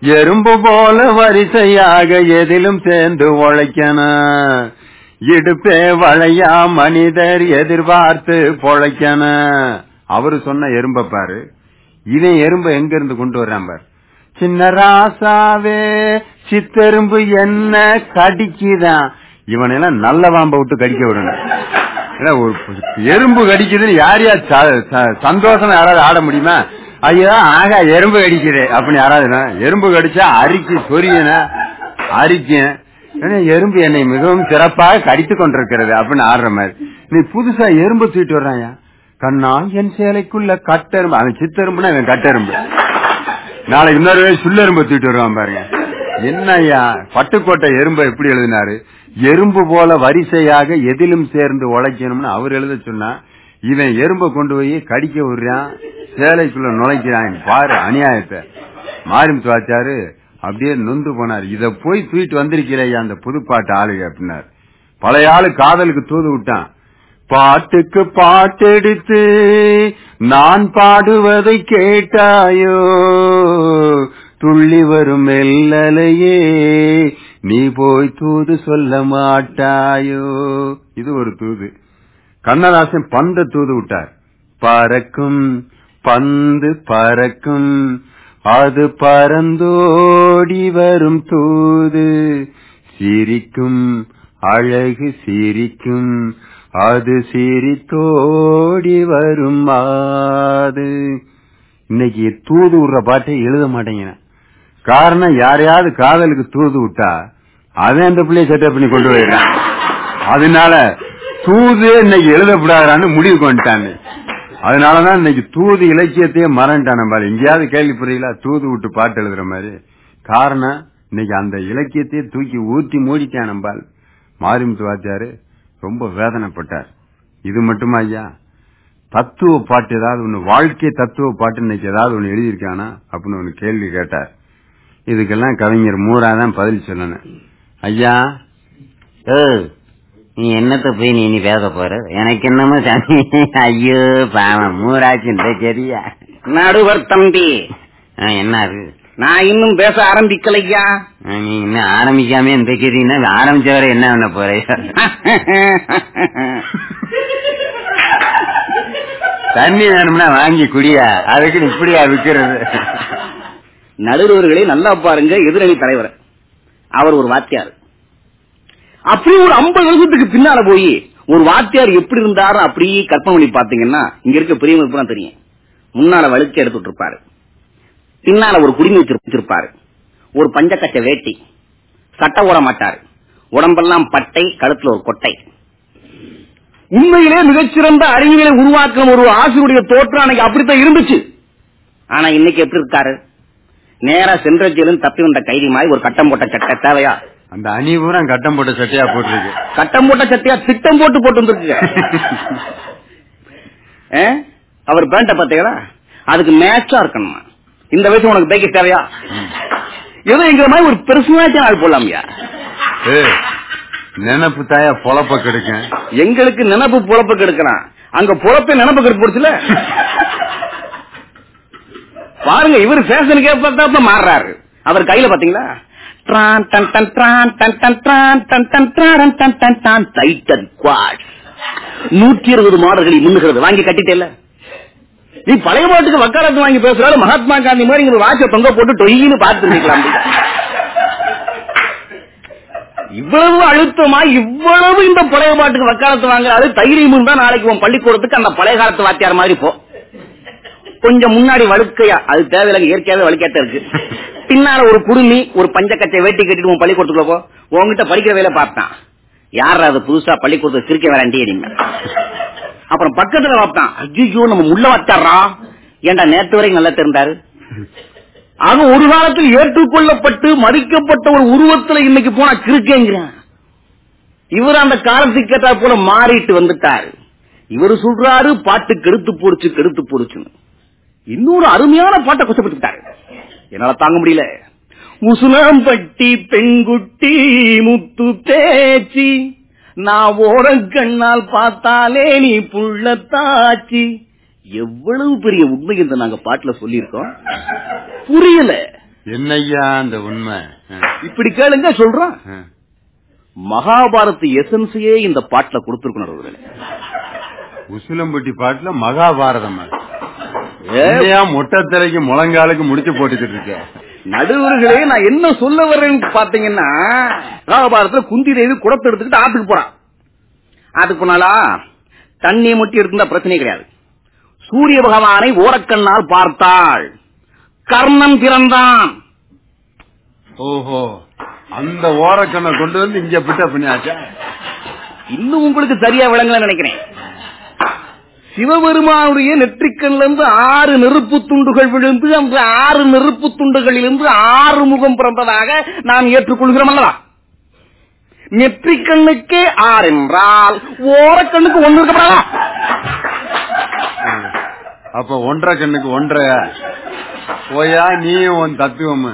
எறும்பு போல வரிசையாக எதிலும் சேர்ந்து உழைக்கணும். இடுப்பே வளையா மனிதர் எதிர்பார்த்து பொழைக்கணும். அவரு சொன்ன எறும்ப பாரு. இவன் எறும்ப எங்க இருந்து கொண்டு வர்றான் பாரு. சின்ன ராசாவே சித்தெரும்பு என்ன கடிக்குதான். இவனெல்லாம் நல்ல வாம்ப விட்டு கடிக்க விடணும். ஏன்னா ஒரு எறும்பு கடிக்குதுன்னு யார் யார் ச- ச- சந்தோஷம் யாராவது ஆட முடியுமா? ஐயோ ஆகா எறும்பு கடிக்குது அப்படின்னு யாராவது எறும்பு கடிச்சா அரிக்கு சொரியன அரிக்கேன் எறும்பு என்னை மிகவும் சிறப்பாக கடித்து கொண்டிருக்கிறது அப்படின்னு ஆடுற மாதிரி. நீ புதுசா எறும்பு தூக்கிட்டு வர்றாயா? கண்ணா என் சேலைக்குள்ள கட்டெரும்பு. அவன் சித்தெரும்புனா அவன் கட்டெரும்பு. நாளைக்கு இன்னொரு வேளை சுள்ளெரும்பு தூக்கிட்டு வருவான் பாருங்க. என்னய்யா பட்டுக்கோட்டை எறும்பை எப்படி எழுதினாரு? எறும்பு போல வரிசையாக எதிலும் சேர்ந்து உழைக்கணும்னு அவர் எழுத சொன்னா இவன் எறும்பை கொண்டு போய் கடிக்க விடுறான் சேலைக்குள்ள நுழைக்கிறான். பாரு அநியாயத்தை. மாரிமுத்து துவாச்சாரு அப்படியே நொந்து போனார். இத போய் தூக்கிட்டு வந்திருக்கிறேயா அந்த புதுப்பாட்டு ஆளுக அப்படின்னாரு. பழைய ஆளு காதலுக்கு தூது விட்டான். பாட்டுக்கு பாட்டெடுத்து நான் பாடுவதை கேட்டாயோ? துள்ளி வரும் மெல்லலையே நீ போய் தூது சொல்ல மாட்டாயோ? இது ஒரு தூது. கண்ணதாசன் பந்த தூது விட்டார். பறக்கும் பந்து பறக்கும் அது பறந்தோடி வரும் தூது. சிரிக்கும் அழகு சிரிக்கும் அது சிரித்தோடி வரும் அது இன்னைக்கு தூது விடுற பாட்டை எழுத மாட்டேங்கிறேன் காரணம் யாரையாவது காதலுக்கு தூது விட்டா அவன் அந்த பிள்ளைய செட்டப் பண்ணி கொண்டு போயிடுறான். அதனால தூது இன்னைக்கு எழுதப்படாதான்னு முடிவு கொண்டுட்டாங்க அதனாலதான் இன்னைக்கு தூது இலக்கியத்தையே மறந்துட்டான் நம்ம எங்கேயாவது கேள்விப்படுறீங்களா தூது விட்டு பாட்டு எழுதுற மாதிரி. காரணம் இன்னைக்கு அந்த இலக்கியத்தையே தூக்கி ஊத்தி மூடிட்டான் நம்பால் மாரிமுத்து வாத்தியாரு ரொம்ப வேதனைப்பட்டார். இது மட்டுமா ஐயா? தத்துவ பாட்டு ஏதாவது ஒண்ணு வாழ்க்கை தத்துவ பாட்டு இன்னைக்கு ஏதாவது ஒண்ணு எழுதியிருக்கானா? அப்படின்னு ஒண்ணு கேள்வி கேட்டார். இதுக்கெல்லாம் கவிஞர் மூரா தான் பதில் சொல்லணும். ஐயா ஓ நீ என்னத்த போய் நீ நீ பேச போற? எனக்கு என்னமோ சாமி? ஐயோ பாவம் மூராச்சு இந்த சரியா நடுவர் தம்பி. என்ன அது? நான் இன்னும் பேச ஆரம்பிக்கலையா? நீ இன்னும் ஆரம்பிக்காம இந்த கேட்டீங்கன்னா ஆரம்பிச்சவரை என்ன பண்ண போறீங்க தண்ணி வேணும்னா வாங்கி குடியா? அதுக்கு இப்படியா விக்கிறது? நடுவர்களே நல்லா பாருங்க எதிரணி தலைவர். அவர் ஒரு வாத்தியார். அப்படி ஒரு ஐம்பது வருஷத்துக்கு பின்னால போய் ஒரு வாத்தியார் எப்படி இருந்தாரு அப்படியே கற்பனை பண்ணி பாத்தீங்கன்னா இங்க இருக்க பெரியவங்களுக்கு பூரா தெரியும். முன்னால வழுக்க எடுத்துட்டு இருப்பாரு. பின்னால ஒரு குடிமை வச்சிருப்பாரு ஒரு பஞ்சக்கச்ச வேட்டி. சட்டை ஓட மாட்டாரு. உடம்பெல்லாம் பட்டை கழுத்துல ஒரு கொட்டை. உண்மையிலே மிகச்சிறந்த அறிவியலை உருவாக்கும் ஒரு ஆசிரியருடைய தோற்றம் அன்னைக்கு அப்படித்தான் இருந்துச்சு. ஆனா இன்னைக்கு எப்படி இருக்காரு? நேரா சென்ற ஜெயிலும் தப்பி வந்த கைதி மாதிரி ஒரு கட்டம் போட்ட சட்டை தேவையா? அந்த அணி பூரா கட்டம் போட்ட சட்டையா போட்டிருக்கு. கட்டம் போட்ட சட்டையா திட்டம் போட்டு போட்டு வந்துருக்கு? <laughs> அவர் பேண்ட பாத்தீங்களா அதுக்கு மேட்சா இருக்கணுமா? இந்த வயசு உனக்கு பைக்கு தேவையா? ஏதோ எங்கிற மாதிரி ஒரு பெருசுனாச்சும் ஆள் போடலாம்யா. நினைப்பு தாயா பொழப்ப கெடுக்கேன். எங்களுக்கு நினப்பு பொழப்பு கெடுக்கிறான் அங்க பொழப்ப நினப்பு கெடுப்பு போடுச்சுல பாருங்க இவர் ஃபேஷனுக்கே பார்த்தா மாறுறாரு. அவர் கையில பாத்தீங்களா? நூற்றி இருபது மாடல்களை முன்னுகிறது. வாங்கி கட்டிட்டேல நீ பழைய பாட்டுக்கு வக்காலத்து வாங்கி பேசுறாரு மகாத்மா காந்தி மாதிரி இங்க வாட்ச தொங்க போட்டு டொய்னு பார்த்துருக்கலாம் இவ்வளவு அழுத்தமா இவ்வளவு இந்த பழைய பாட்டுக்கு வக்காலத்து வாங்குறாரு தைரியம் தான் நாளைக்கு உன் பள்ளிக்கூடத்துக்கு அந்த பழைய காலத்து வாத்தியார் மாதிரி போ. கொஞ்சம் முன்னாடி வழுக்கையா அது தேவையில்லை இயற்கையாவே வழுக்கையாத்த இருக்கு. பின்னால ஒரு குடுமி ஒரு பஞ்சக்கச்சை வேட்டி கட்டிட்டு உன் பள்ளிக்கூடத்துக்குள்ள போ. உங்ககிட்ட படிக்கிற வேலை பார்த்தான். யார் அது புதுசா பள்ளிக்கூடத்துக்கு சிரிக்க வேறாண்டி நீங்க. அப்புறம் பக்கத்துல பார்த்தான். ஐயோ நம்ம முள்ள வச்சாரா ஏண்டா நேத்து வரைக்கும் நல்லா தெரிந்தாரு ஆக ஒரு காலத்தில் ஏற்றுக்கொள்ளப்பட்டு மதிக்கப்பட்ட ஒரு உருவத்துல இன்னைக்கு போனா கிருக்கேங்கிறான் இவர் அந்த காலத்துக்கு கேட்டா போல மாறிட்டு வந்துட்டாரு. இவர் சொல்றாரு பாட்டு கெடுத்து போடுச்சு கெடுத்து போடுச்சுன்னு இன்னொரு அருமையான பாட்டை கொச்சப்பட்டுட்டாரு என்னால தாங்க முடியல. முசுலாம்பட்டி பெண்குட்டி முத்து பேச்சு. நான் ஓர கண்ணால் பார்த்தாலே நீ புள்ளத்தாச்சி. எவ்வளவு பெரிய உண்மை என்று நாங்க பாட்டுல சொல்லியிருக்கோம். புரியல. என்னய்யா அந்த உண்மை? இப்படி கேளுங்க சொல்றோம். மகாபாரத எசன்ஸையே இந்த பாட்டுல கொடுத்திருக்கணும் உசிலம்பட்டி பாட்டுல மகாபாரதம் ஏன் மொட்டத்திரைக்கு முழங்காலுக்கு முடிச்சு போட்டுக்கிட்டு இருக்க? நடுவர்களே நான் என்ன சொல்ல வர்றேன்னு பாத்தீங்கன்னா மகாபாரதத்துல குந்தி தேவி குடத்தை எடுத்துக்கிட்டு ஆத்துக்கு போறான் ஆத்துக்கு போனாலா தண்ணியை மட்டும் எடுத்திருந்தா பிரச்சனை கிடையாது. சூரிய பகவானை ஓரக்கண்ணால் பார்த்தாள். கர்ணன் பிறந்தான். ஓஹோ அந்த ஓரக்கண்ணை கொண்டு வந்து இங்க பிட்ட பண்ணியாச்சா? இன்னும் உங்களுக்கு சரியா விளங்கல நினைக்கிறேன். சிவபெருமானுடைய நெற்றிக்கண்ல இருந்து ஆறு நெருப்பு துண்டுகள் விழுந்து அந்த ஆறு நெருப்பு துண்டுகளிலிருந்து ஆறு முகம் பிறந்ததாக நாம் ஏற்றுக்கொள்கிறோம் அல்லவா? நெற்றிக்கண்ணுக்கே ஆறு என்றால் ஓரக்கண்ணுக்கு ஒண்ணு இருக்கப்படாதா அப்ப ஒன்றரை கண்ணுக்கு ஒன்றரை. போயா நீயும் உன் தத்துவம்.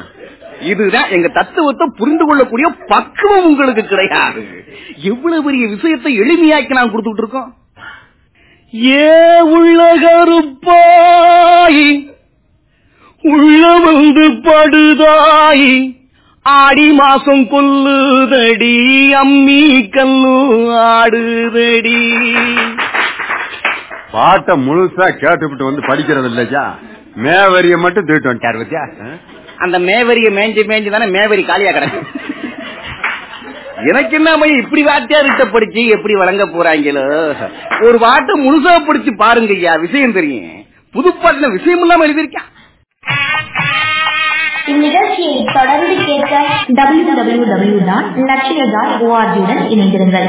இதுதான் எங்க தத்துவத்தை புரிந்து கொள்ளக்கூடிய பக்குவம் உங்களுக்கு கிடையாது. எவ்வளவு பெரிய விஷயத்தை எளிமையாக்கி நான் கொடுத்துட்டு இருக்கோம்? ஏ உள்ள கருப்பாய் உள்ள வந்து படுதாய் ஆடி மாசம் கொல்லுதடி அம்மி கல்லு ஆடுதடி. பாட்டை முழுசா கேட்டுவிட்டு வந்து படிக்கிறது இல்லையா? மேவரிய மட்டும் தூக்கிட்டு வந்துட்டார் பத்தியா? அந்த மேவரிய மேஞ்சு மேஞ்சு தானே மேவரி காலியா கிடக்கு. எனக்கு என்ன இப்படி வாத்தியார்கிட்ட படிச்சு எப்படி வழங்க போறாங்களோ? ஒரு வாட்டை முழுசா படிச்சு பாருங்க ஐயா விஷயம் தெரியும். புதுப்பாட்டுல விஷயம் இல்லாம எழுதியிருக்கேன் இந்நிகழ்ச்சியை தொடர்ந்து கேட்க டபிள்யூ டபிள்யூ டபிள்யூ டாட் லட்சியதா ஓஆர்ஜியுடன் இணைந்திருங்கள்.